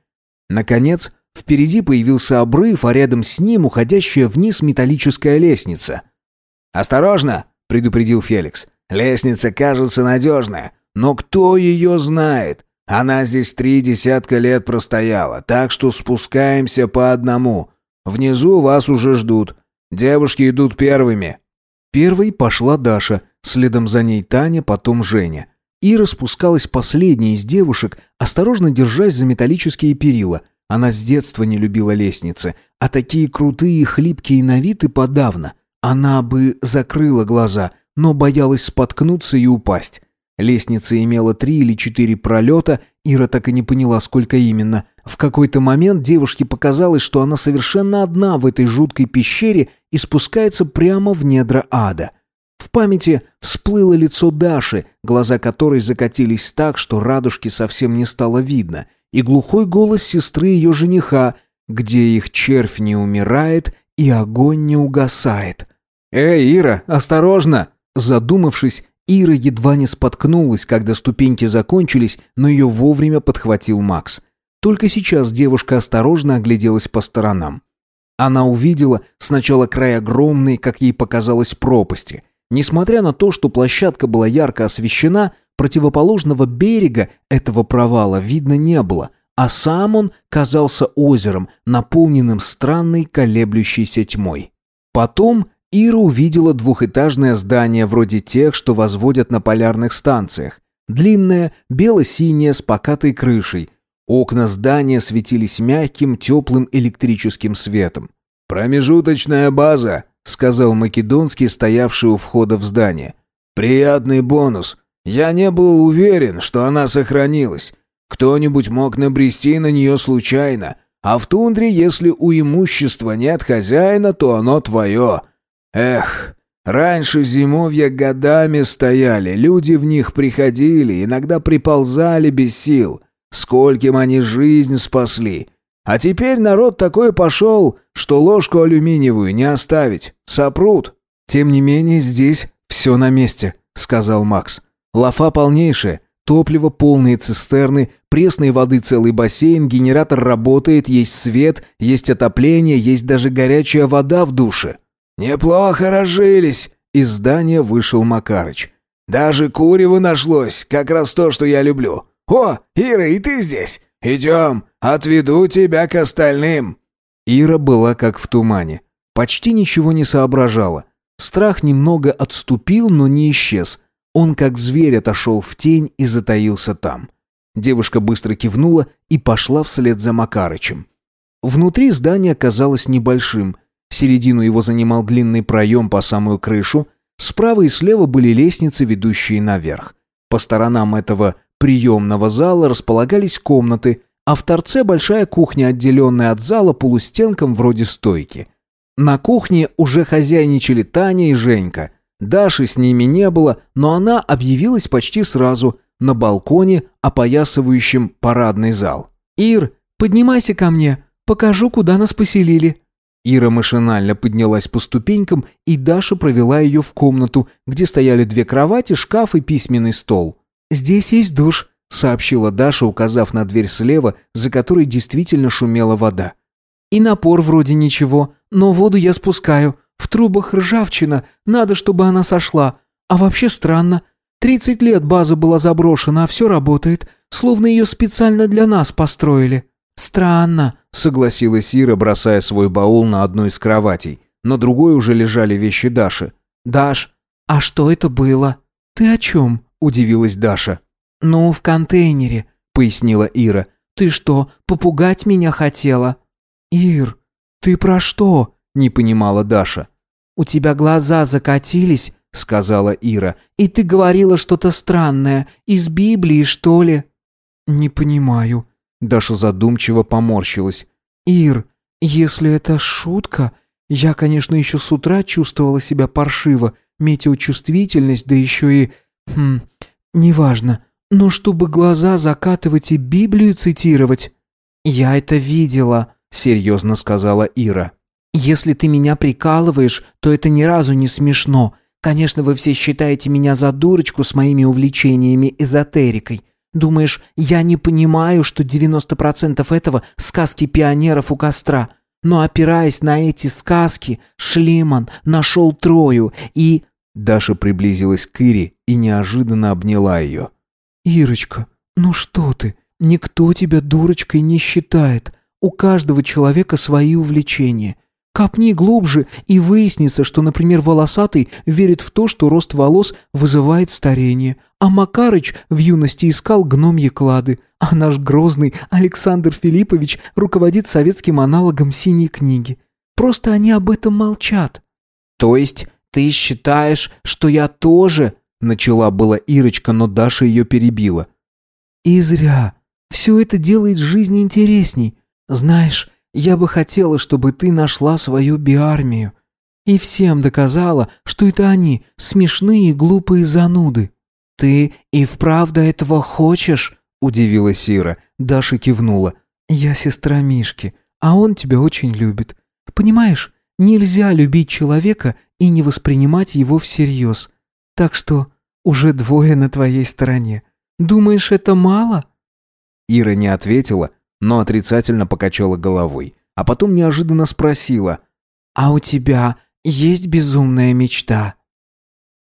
Наконец, Впереди появился обрыв, а рядом с ним уходящая вниз металлическая лестница. «Осторожно!» — предупредил Феликс. «Лестница кажется надежная, но кто ее знает? Она здесь три десятка лет простояла, так что спускаемся по одному. Внизу вас уже ждут. Девушки идут первыми». Первой пошла Даша, следом за ней Таня, потом Женя. Ира спускалась последней из девушек, осторожно держась за металлические перила — она с детства не любила лестницы, а такие крутые и хлипкие на вид и подавно. Она бы закрыла глаза, но боялась споткнуться и упасть. Лестница имела три или четыре пролета, Ира так и не поняла, сколько именно. В какой-то момент девушке показалось, что она совершенно одна в этой жуткой пещере и спускается прямо в недра ада. В памяти всплыло лицо Даши, глаза которой закатились так, что радужки совсем не стало видно — и глухой голос сестры ее жениха, где их червь не умирает и огонь не угасает. «Эй, Ира, осторожно!» Задумавшись, Ира едва не споткнулась, когда ступеньки закончились, но ее вовремя подхватил Макс. Только сейчас девушка осторожно огляделась по сторонам. Она увидела сначала край огромной, как ей показалось, пропасти. Несмотря на то, что площадка была ярко освещена, Противоположного берега этого провала видно не было, а сам он казался озером, наполненным странной колеблющейся тьмой. Потом Ира увидела двухэтажное здание вроде тех, что возводят на полярных станциях. Длинное, бело-синее, с покатой крышей. Окна здания светились мягким, теплым электрическим светом. «Промежуточная база», — сказал Македонский, стоявший у входа в здание. «Приятный бонус. Я не был уверен, что она сохранилась. Кто-нибудь мог набрести на нее случайно, а в тундре, если у имущества нет хозяина, то оно твое. Эх, раньше зимовья годами стояли, люди в них приходили, иногда приползали без сил. Скольким они жизнь спасли. А теперь народ такой пошел, что ложку алюминиевую не оставить, сопрут. Тем не менее, здесь все на месте, сказал Макс. Лафа полнейшая, топливо, полные цистерны, пресной воды целый бассейн, генератор работает, есть свет, есть отопление, есть даже горячая вода в душе. «Неплохо разжились», — из здания вышел Макарыч. «Даже курево нашлось, как раз то, что я люблю. О, Ира, и ты здесь? Идем, отведу тебя к остальным». Ира была как в тумане. Почти ничего не соображала. Страх немного отступил, но не исчез. Он как зверь отошел в тень и затаился там. Девушка быстро кивнула и пошла вслед за Макарычем. Внутри здание оказалось небольшим. Середину его занимал длинный проем по самую крышу. Справа и слева были лестницы, ведущие наверх. По сторонам этого приемного зала располагались комнаты, а в торце большая кухня, отделенная от зала полустенком вроде стойки. На кухне уже хозяйничали Таня и Женька. Даши с ними не было, но она объявилась почти сразу на балконе, опоясывающем парадный зал. «Ир, поднимайся ко мне, покажу, куда нас поселили». Ира машинально поднялась по ступенькам, и Даша провела ее в комнату, где стояли две кровати, шкаф и письменный стол. «Здесь есть душ», — сообщила Даша, указав на дверь слева, за которой действительно шумела вода. «И напор вроде ничего, но воду я спускаю. В трубах ржавчина, надо, чтобы она сошла. А вообще странно. Тридцать лет база была заброшена, а все работает, словно ее специально для нас построили. Странно, согласилась Ира, бросая свой баул на одну из кроватей. На другой уже лежали вещи Даши. «Даш, а что это было?» «Ты о чем?» – удивилась Даша. «Ну, в контейнере», – пояснила Ира. «Ты что, попугать меня хотела?» «Ир, ты про что?» не понимала Даша. «У тебя глаза закатились», — сказала Ира. «И ты говорила что-то странное. Из Библии, что ли?» «Не понимаю». Даша задумчиво поморщилась. «Ир, Если это шутка, я, конечно, еще с утра чувствовала себя паршиво, метеочувствительность, да еще и... Хм, неважно. Но чтобы глаза закатывать и Библию цитировать... «Я это видела», — серьезно сказала Ира. «Если ты меня прикалываешь, то это ни разу не смешно. Конечно, вы все считаете меня за дурочку с моими увлечениями эзотерикой. Думаешь, я не понимаю, что 90% этого — сказки пионеров у костра. Но опираясь на эти сказки, Шлиман нашел Трою и...» Даша приблизилась к Ире и неожиданно обняла ее. «Ирочка, ну что ты? Никто тебя дурочкой не считает. У каждого человека свои увлечения. Копни глубже, и выяснится, что, например, волосатый верит в то, что рост волос вызывает старение, а Макарыч в юности искал гномьи клады, а наш грозный Александр Филиппович руководит советским аналогом «Синей книги». Просто они об этом молчат. То есть ты считаешь, что я тоже... Начала была Ирочка, но Даша ее перебила. И зря. Все это делает жизнь интересней. Знаешь, я бы хотела, чтобы ты нашла свою биармию и всем доказала, что это они, смешные и глупые зануды. Ты и вправду этого хочешь? удивилась Сира. Даша кивнула. Я сестра Мишки, а он тебя очень любит. Понимаешь, нельзя любить человека и не воспринимать его всерьез. Так что уже двое на твоей стороне. Думаешь, это мало? Ира не ответила, но отрицательно покачала головой, а потом неожиданно спросила, «А у тебя есть безумная мечта?»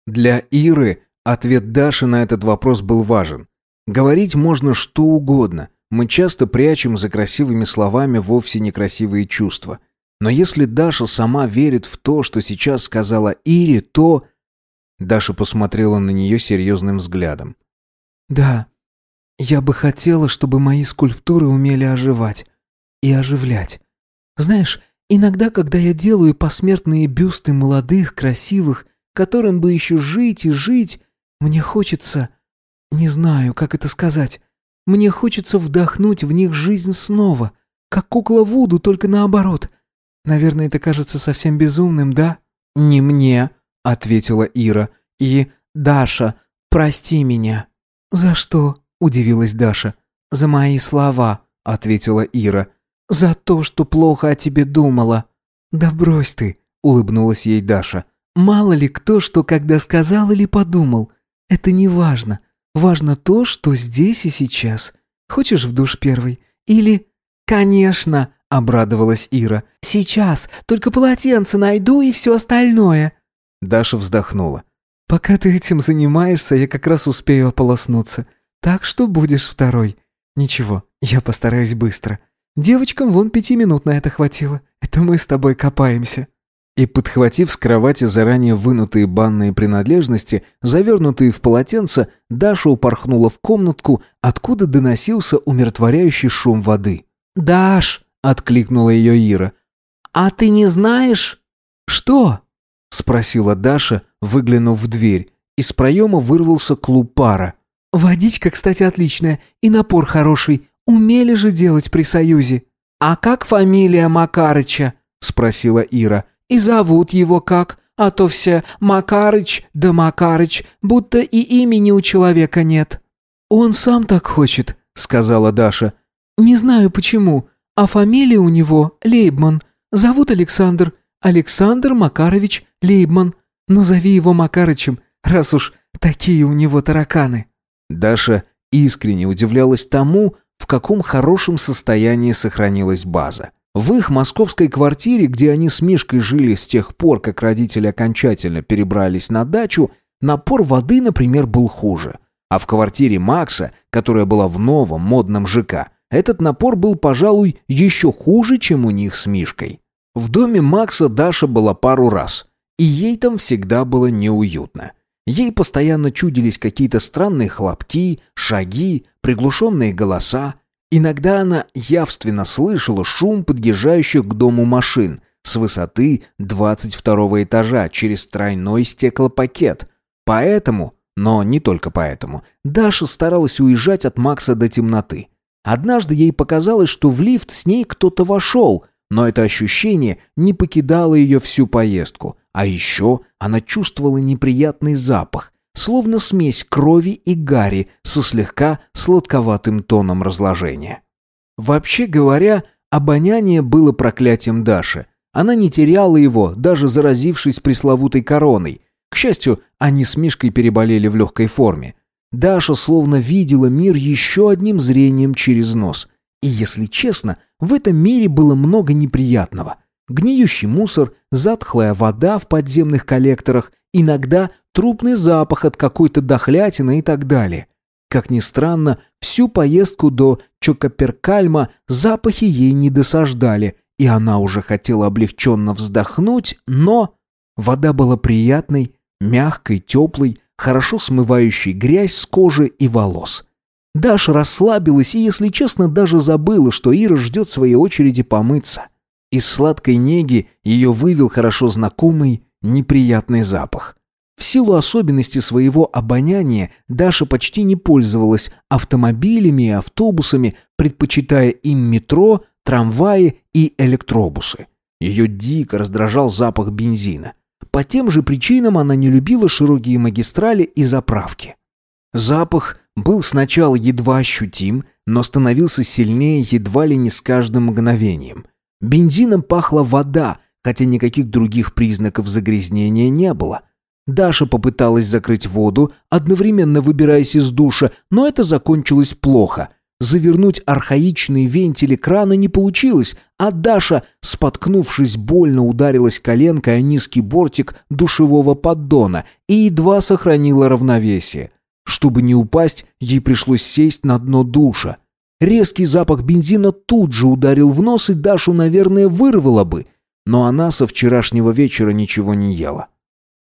Для Иры ответ Даши на этот вопрос был важен. Говорить можно что угодно, мы часто прячем за красивыми словами вовсе некрасивые чувства. Но если Даша сама верит в то, что сейчас сказала Ире, то... Даша посмотрела на нее серьезным взглядом. «Да, я бы хотела, чтобы мои скульптуры умели оживать и оживлять. Знаешь, иногда, когда я делаю посмертные бюсты молодых, красивых, которым бы еще жить и жить, мне хочется... Не знаю, как это сказать. Мне хочется вдохнуть в них жизнь снова, как кукла Вуду, только наоборот. Наверное, это кажется совсем безумным, да? «Не мне», — ответила Ира. «И, Даша, прости меня». «За что?» – удивилась Даша. «За мои слова», – ответила Ира. «За то, что плохо о тебе думала». «Да брось ты», – улыбнулась ей Даша. «Мало ли кто что когда сказал или подумал. Это не важно. Важно то, что здесь и сейчас. Хочешь в душ первый? Или...» «Конечно», — обрадовалась Ира. «Сейчас. Только полотенце найду и все остальное». Даша вздохнула. «Пока ты этим занимаешься, я как раз успею ополоснуться. Так что будешь второй. Ничего, я постараюсь быстро. Девочкам вон пяти минут на это хватило. Это мы с тобой копаемся». И, подхватив с кровати заранее вынутые банные принадлежности, завернутые в полотенце, Даша упорхнула в комнатку, откуда доносился умиротворяющий шум воды. «Даш!» — откликнула ее Ира. «А ты не знаешь?» «Что?» — спросила Даша, выглянув в дверь. Из проема вырвался клуб пара. Водичка, кстати, отличная, и напор хороший. Умели же делать при Союзе. А как фамилия Макарыча? спросила Ира. И зовут его как? А то все Макарыч да Макарыч, будто и имени у человека нет. Он сам так хочет, сказала Даша. Не знаю почему, а фамилия у него Лейбман. Зовут Александр. Александр Макарович Лейбман. Но зови его Макарычем, раз уж такие у него тараканы. Даша искренне удивлялась тому, в каком хорошем состоянии сохранилась база. В их московской квартире, где они с Мишкой жили с тех пор, как родители окончательно перебрались на дачу, напор воды, например, был хуже. А в квартире Макса, которая была в новом модном ЖК, этот напор был, пожалуй, еще хуже, чем у них с Мишкой. В доме Макса Даша была пару раз, и ей там всегда было неуютно. Ей постоянно чудились какие-то странные хлопки, шаги, приглушенные голоса. Иногда она явственно слышала шум подъезжающих к дому машин с высоты 22 этажа через тройной стеклопакет. Поэтому, но не только поэтому, Даша старалась уезжать от Макса до темноты. Однажды ей показалось, что в лифт с ней кто-то вошел. но это ощущение не покидало ее всю поездку. А еще она чувствовала неприятный запах, словно смесь крови и гари со слегка сладковатым тоном разложения. Вообще говоря, обоняние было проклятием Даши. Она не теряла его, даже заразившись пресловутой короной. К счастью, они с Мишкой переболели в легкой форме. Даша словно видела мир еще одним зрением через нос. И, если честно, в этом мире было много неприятного. Гниющий мусор, затхлая вода в подземных коллекторах, иногда трупный запах от какой-то дохлятины и так далее. Как ни странно, всю поездку до Чокоперкальма запахи ей не досаждали, и она уже хотела облегченно вздохнуть, но... Вода была приятной, мягкой, теплой, хорошо смывающей грязь с кожи и волос. Даша расслабилась и, если честно, даже забыла, что Ира ждет своей очереди помыться. Из сладкой неги ее вывел хорошо знакомый неприятный запах. В силу особенностей своего обоняния Даша почти не пользовалась автомобилями и автобусами, предпочитая им метро, трамваи и электробусы. Ее дико раздражал запах бензина. По тем же причинам она не любила широкие магистрали и заправки. Запах был сначала едва ощутим, но становился сильнее едва ли не с каждым мгновением. Бензином пахла вода, хотя никаких других признаков загрязнения не было. Даша попыталась закрыть воду, одновременно выбираясь из душа, но это закончилось плохо. Завернуть архаичные вентили крана не получилось, а Даша, споткнувшись, больно ударилась коленкой о низкий бортик душевого поддона и едва сохранила равновесие. Чтобы не упасть, ей пришлось сесть на дно душа. Резкий запах бензина тут же ударил в нос, и Дашу, наверное, вырвало бы, но она со вчерашнего вечера ничего не ела.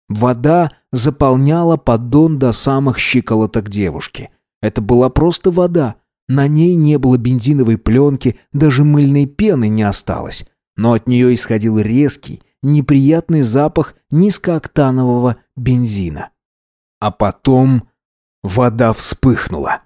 Вода заполняла поддон до самых щиколоток девушки. Это была просто вода. На ней не было бензиновой пленки, даже мыльной пены не осталось. Но от нее исходил резкий, неприятный запах низкооктанового бензина. А потом вода вспыхнула.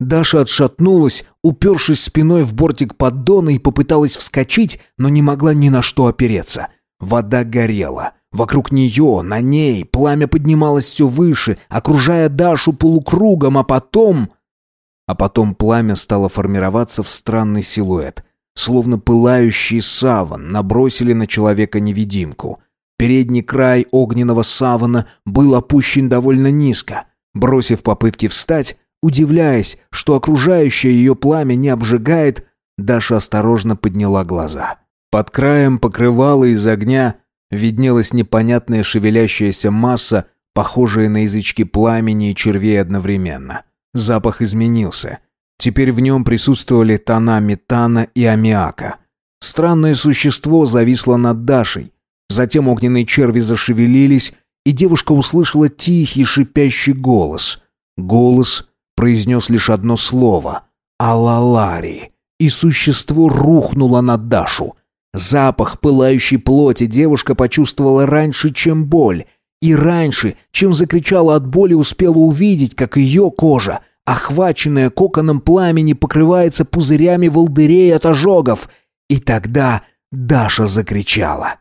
Даша отшатнулась, упершись спиной в бортик поддона и попыталась вскочить, но не могла ни на что опереться. Вода горела. Вокруг нее, на ней, пламя поднималось все выше, окружая Дашу полукругом, а потом... А потом пламя стало формироваться в странный силуэт. Словно пылающий саван набросили на человека невидимку. Передний край огненного савана был опущен довольно низко. Бросив попытки встать, удивляясь, что окружающее ее пламя не обжигает, Даша осторожно подняла глаза. Под краем покрывала из огня виднелась непонятная шевелящаяся масса, похожая на язычки пламени и червей одновременно. Запах изменился. Теперь в нем присутствовали тона метана и аммиака. Странное существо зависло над Дашей. Затем огненные черви зашевелились, и девушка услышала тихий шипящий голос. Голос произнес лишь одно слово — «Алалари», и существо рухнуло на Дашу — Запах пылающей плоти девушка почувствовала раньше, чем боль. И раньше, чем закричала от боли, успела увидеть, как ее кожа, охваченная коконом пламени, покрывается пузырями волдырей от ожогов. И тогда Даша закричала.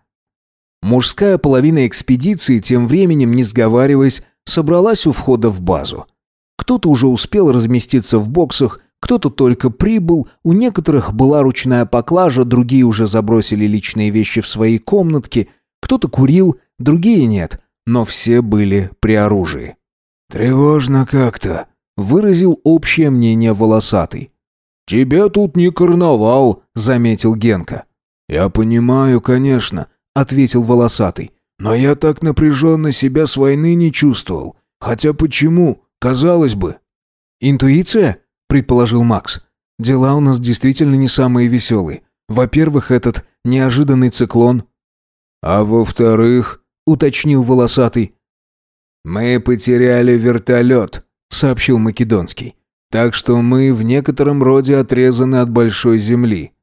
Мужская половина экспедиции, тем временем, не сговариваясь, собралась у входа в базу. Кто-то уже успел разместиться в боксах, кто-то только прибыл, у некоторых была ручная поклажа, другие уже забросили личные вещи в свои комнатки, кто-то курил, другие нет, но все были при оружии. «Тревожно как-то», — выразил общее мнение волосатый. «Тебе тут не карнавал», — заметил Генка. «Я понимаю, конечно», — ответил волосатый. «Но я так напряженно себя с войны не чувствовал. Хотя почему? Казалось бы». «Интуиция?» предположил Макс. Дела у нас действительно не самые веселые. Во-первых, этот неожиданный циклон. А во-вторых, уточнил волосатый. Мы потеряли вертолет, сообщил Македонский. Так что мы в некотором роде отрезаны от большой земли.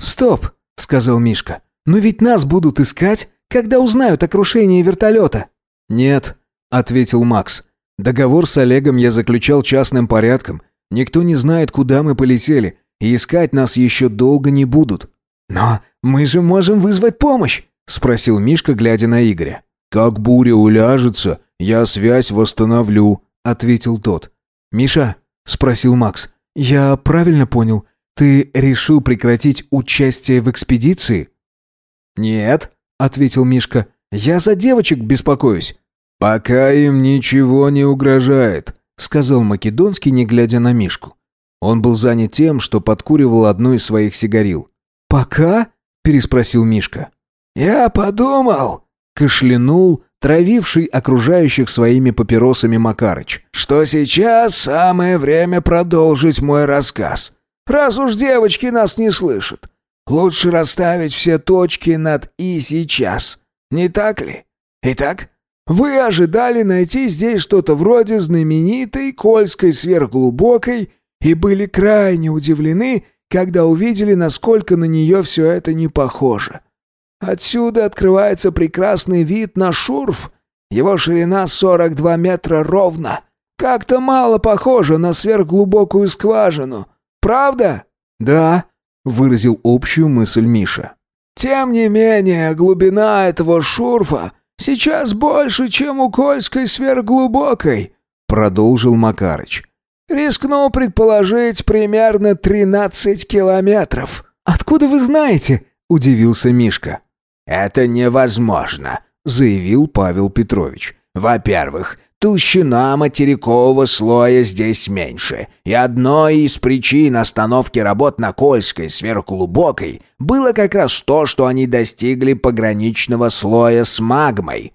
Стоп, сказал Мишка. Но ведь нас будут искать, когда узнают о крушении вертолета. Нет, ответил Макс. Договор с Олегом я заключал частным порядком. Никто не знает, куда мы полетели, и искать нас еще долго не будут». «Но мы же можем вызвать помощь!» — спросил Мишка, глядя на Игоря. «Как буря уляжется, я связь восстановлю», — ответил тот. «Миша», — спросил Макс, — «я правильно понял, ты решил прекратить участие в экспедиции?» «Нет», — ответил Мишка, — «я за девочек беспокоюсь». «Пока им ничего не угрожает», — сказал Македонский, не глядя на Мишку. Он был занят тем, что подкуривал одну из своих сигарил. «Пока?» — переспросил Мишка. «Я подумал», — кашлянул, травивший окружающих своими папиросами Макарыч. «Что сейчас самое время продолжить мой рассказ, раз уж девочки нас не слышат. Лучше расставить все точки над «и» сейчас, не так ли? Итак, вы ожидали найти здесь что-то вроде знаменитой Кольской сверхглубокой и были крайне удивлены, когда увидели, насколько на нее все это не похоже. Отсюда открывается прекрасный вид на шурф. Его ширина 42 метра ровно. Как-то мало похоже на сверхглубокую скважину. Правда? Да, выразил общую мысль Миша. Тем не менее, глубина этого шурфа сейчас больше, чем у Кольской сверхглубокой, продолжил Макарыч. Рискну предположить примерно 13 километров. Откуда вы знаете? удивился Мишка. Это невозможно, заявил Павел Петрович. Во-первых, толщина материкового слоя здесь меньше, и одной из причин остановки работ на Кольской сверхглубокой было как раз то, что они достигли пограничного слоя с магмой.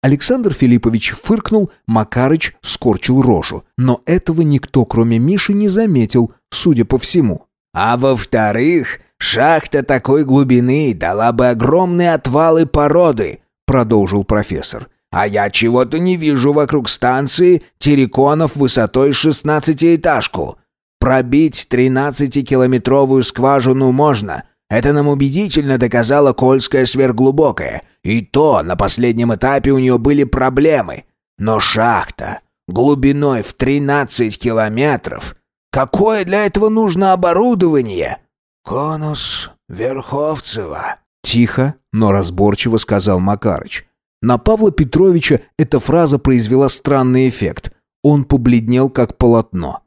Александр Филиппович фыркнул, Макарыч скорчил рожу. Но этого никто, кроме Миши, не заметил, судя по всему. «А во-вторых, шахта такой глубины дала бы огромные отвалы породы», продолжил профессор. «А я чего-то не вижу вокруг станции терриконов высотой шестнадцатиэтажку. Пробить тринадцатикилометровую скважину можно, это нам убедительно доказала Кольская сверхглубокая. И то на последнем этапе у нее были проблемы. Но шахта глубиной в 13 километров. Какое для этого нужно оборудование? Конус Верховцева. Тихо, но разборчиво сказал Макарыч. На Павла Петровича эта фраза произвела странный эффект. Он побледнел, как полотно.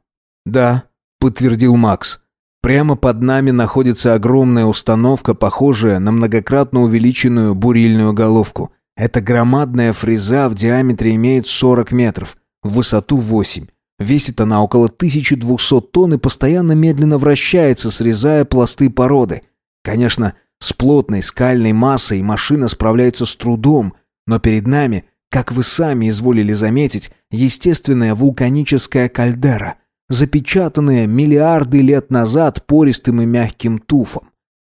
«Да», — подтвердил Макс. Прямо под нами находится огромная установка, похожая на многократно увеличенную бурильную головку. Эта громадная фреза в диаметре имеет 40 метров, в высоту 8. Весит она около 1200 тонн и постоянно медленно вращается, срезая пласты породы. Конечно, с плотной скальной массой машина справляется с трудом, но перед нами, как вы сами изволили заметить, естественная вулканическая кальдера – запечатанные миллиарды лет назад пористым и мягким туфом.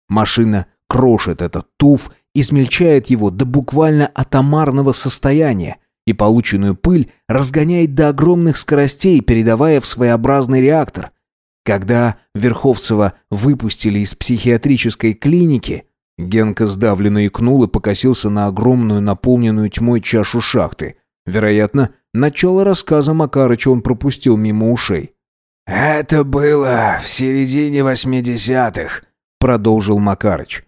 Машина крошит этот туф, измельчает его до буквально атомарного состояния и полученную пыль разгоняет до огромных скоростей, передавая в своеобразный реактор. Когда Верховцева выпустили из психиатрической клиники, Генка сдавленно икнул и покосился на огромную наполненную тьмой чашу шахты. Вероятно, начало рассказа Макарыча он пропустил мимо ушей. «Это было в середине восьмидесятых», — продолжил Макарыч.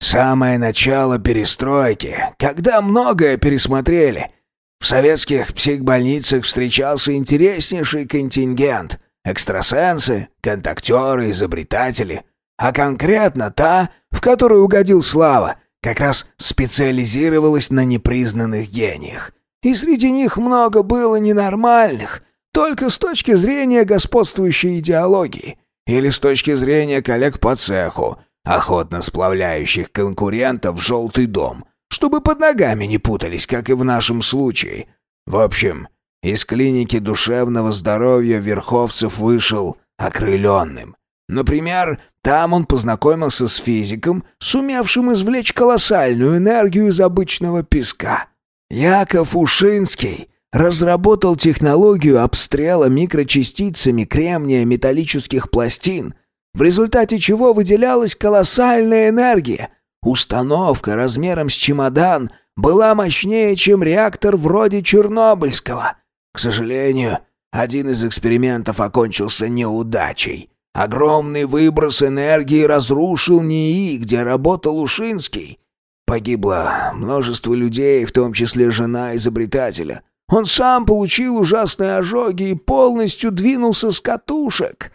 «Самое начало перестройки, когда многое пересмотрели. В советских психбольницах встречался интереснейший контингент. Экстрасенсы, контактеры, изобретатели. А конкретно та, в которую угодил Слава, как раз специализировалась на непризнанных гениях. И среди них много было ненормальных — только с точки зрения господствующей идеологии или с точки зрения коллег по цеху, охотно сплавляющих конкурентов в желтый дом, чтобы под ногами не путались, как и в нашем случае. В общем, из клиники душевного здоровья Верховцев вышел окрыленным. Например, там он познакомился с физиком, сумевшим извлечь колоссальную энергию из обычного песка. Яков Ушинский разработал технологию обстрела микрочастицами кремния металлических пластин, в результате чего выделялась колоссальная энергия. Установка размером с чемодан была мощнее, чем реактор вроде Чернобыльского. К сожалению, один из экспериментов окончился неудачей. Огромный выброс энергии разрушил НИИ, где работал Ушинский. Погибло множество людей, в том числе жена изобретателя. Он сам получил ужасные ожоги и полностью двинулся с катушек.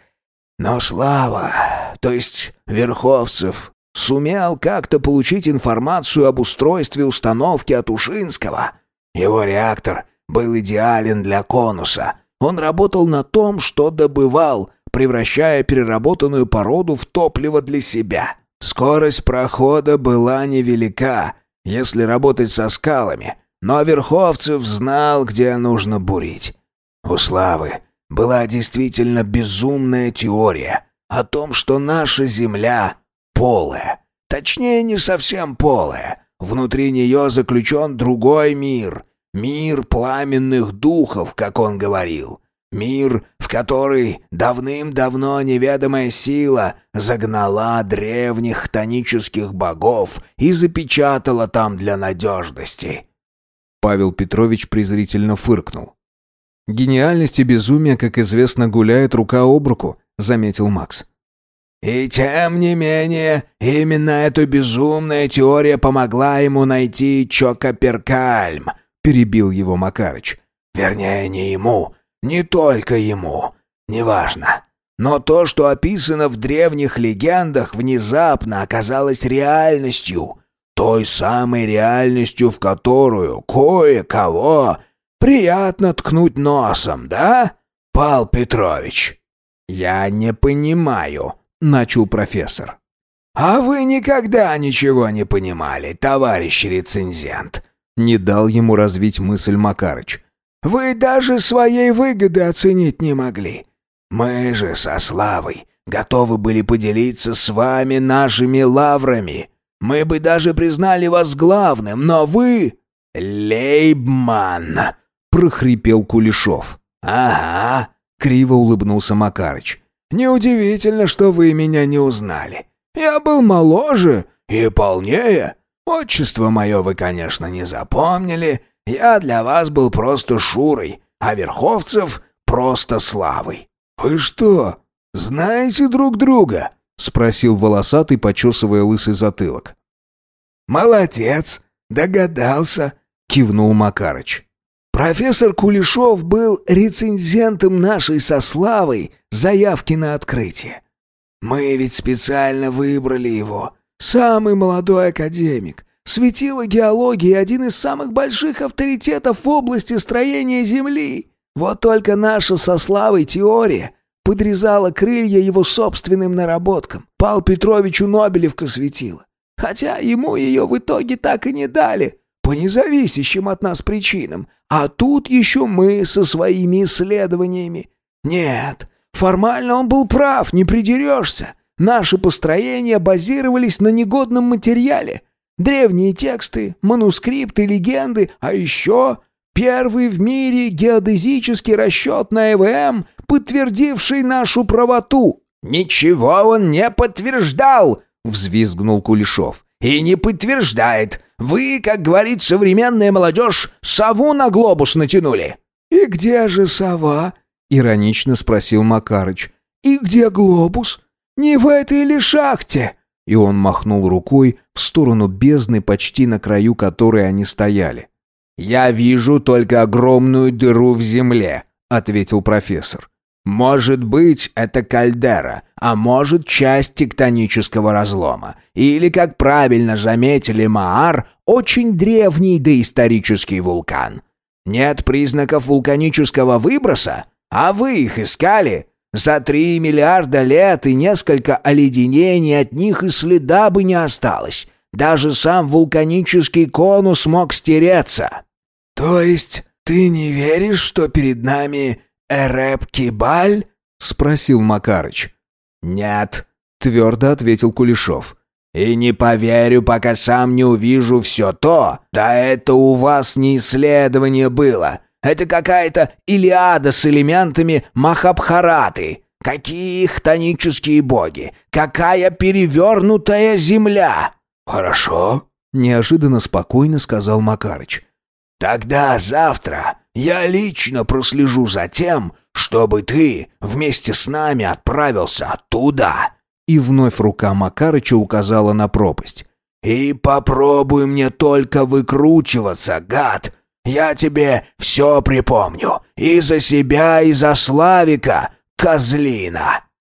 Но Слава, то есть Верховцев, сумел как-то получить информацию об устройстве установки от Ушинского. Его реактор был идеален для конуса. Он работал на том, что добывал, превращая переработанную породу в топливо для себя. Скорость прохода была невелика, если работать со скалами, но Верховцев знал, где нужно бурить. У Славы была действительно безумная теория о том, что наша Земля полая. Точнее, не совсем полая. Внутри нее заключен другой мир. Мир пламенных духов, как он говорил. Мир, в который давным-давно неведомая сила загнала древних тонических богов и запечатала там для надежности. Павел Петрович презрительно фыркнул. «Гениальность и безумие, как известно, гуляют рука об руку», — заметил Макс. «И тем не менее, именно эта безумная теория помогла ему найти Чокоперкальм», — перебил его Макарыч. «Вернее, не ему, не только ему, неважно. Но то, что описано в древних легендах, внезапно оказалось реальностью, той самой реальностью, в которую кое-кого приятно ткнуть носом, да, Пал Петрович?» «Я не понимаю», — начал профессор. «А вы никогда ничего не понимали, товарищ рецензент», — не дал ему развить мысль Макарыч. «Вы даже своей выгоды оценить не могли. Мы же со Славой готовы были поделиться с вами нашими лаврами. Мы бы даже признали вас главным, но вы...» «Лейбман!» — прохрипел Кулешов. «Ага», — криво улыбнулся Макарыч. Неудивительно, что вы меня не узнали. Я был моложе и полнее. Отчество мое вы, конечно, не запомнили. Я для вас был просто Шурой, а Верховцев — просто Славой. Вы что, знаете друг друга?» — спросил волосатый, почесывая лысый затылок. «Молодец, догадался», — кивнул Макарыч. Профессор Кулешов был рецензентом нашей со Славой заявки на открытие. Мы ведь специально выбрали его. Самый молодой академик. Светило геологии один из самых больших авторитетов в области строения Земли. Вот только наша со Славой теория подрезала крылья его собственным наработкам. Пал Петровичу Нобелевка светила. Хотя ему ее в итоге так и не дали по независящим от нас причинам, а тут еще мы со своими исследованиями. Нет, формально он был прав, не придерешься. Наши построения базировались на негодном материале. Древние тексты, манускрипты, легенды, а еще первый в мире геодезический расчет на ЭВМ, подтвердивший нашу правоту. «Ничего он не подтверждал!» — взвизгнул Кулешов. «И не подтверждает. Вы, как говорит современная молодежь, сову на глобус натянули». «И где же сова?» — иронично спросил Макарыч. «И где глобус? Не в этой ли шахте?» И он махнул рукой в сторону бездны, почти на краю которой они стояли. «Я вижу только огромную дыру в земле», — ответил профессор. Может быть, это кальдера, а может, часть тектонического разлома. Или, как правильно заметили Маар, очень древний доисторический вулкан. Нет признаков вулканического выброса? А вы их искали? За три миллиарда лет и несколько оледенений от них и следа бы не осталось. Даже сам вулканический конус мог стереться. То есть ты не веришь, что перед нами «Эреп Кибаль?» — спросил Макарыч. «Нет», — твердо ответил Кулешов. «И не поверю, пока сам не увижу все то. Да это у вас не исследование было. Это какая-то Илиада с элементами Махабхараты. Какие хтонические боги? Какая перевернутая земля!» «Хорошо», — неожиданно спокойно сказал Макарыч. «Тогда завтра я лично прослежу за тем, чтобы ты вместе с нами отправился туда». И вновь рука Макарыча указала на пропасть. «И попробуй мне только выкручиваться, гад! Я тебе все припомню. И за себя, и за Славика, козлина!»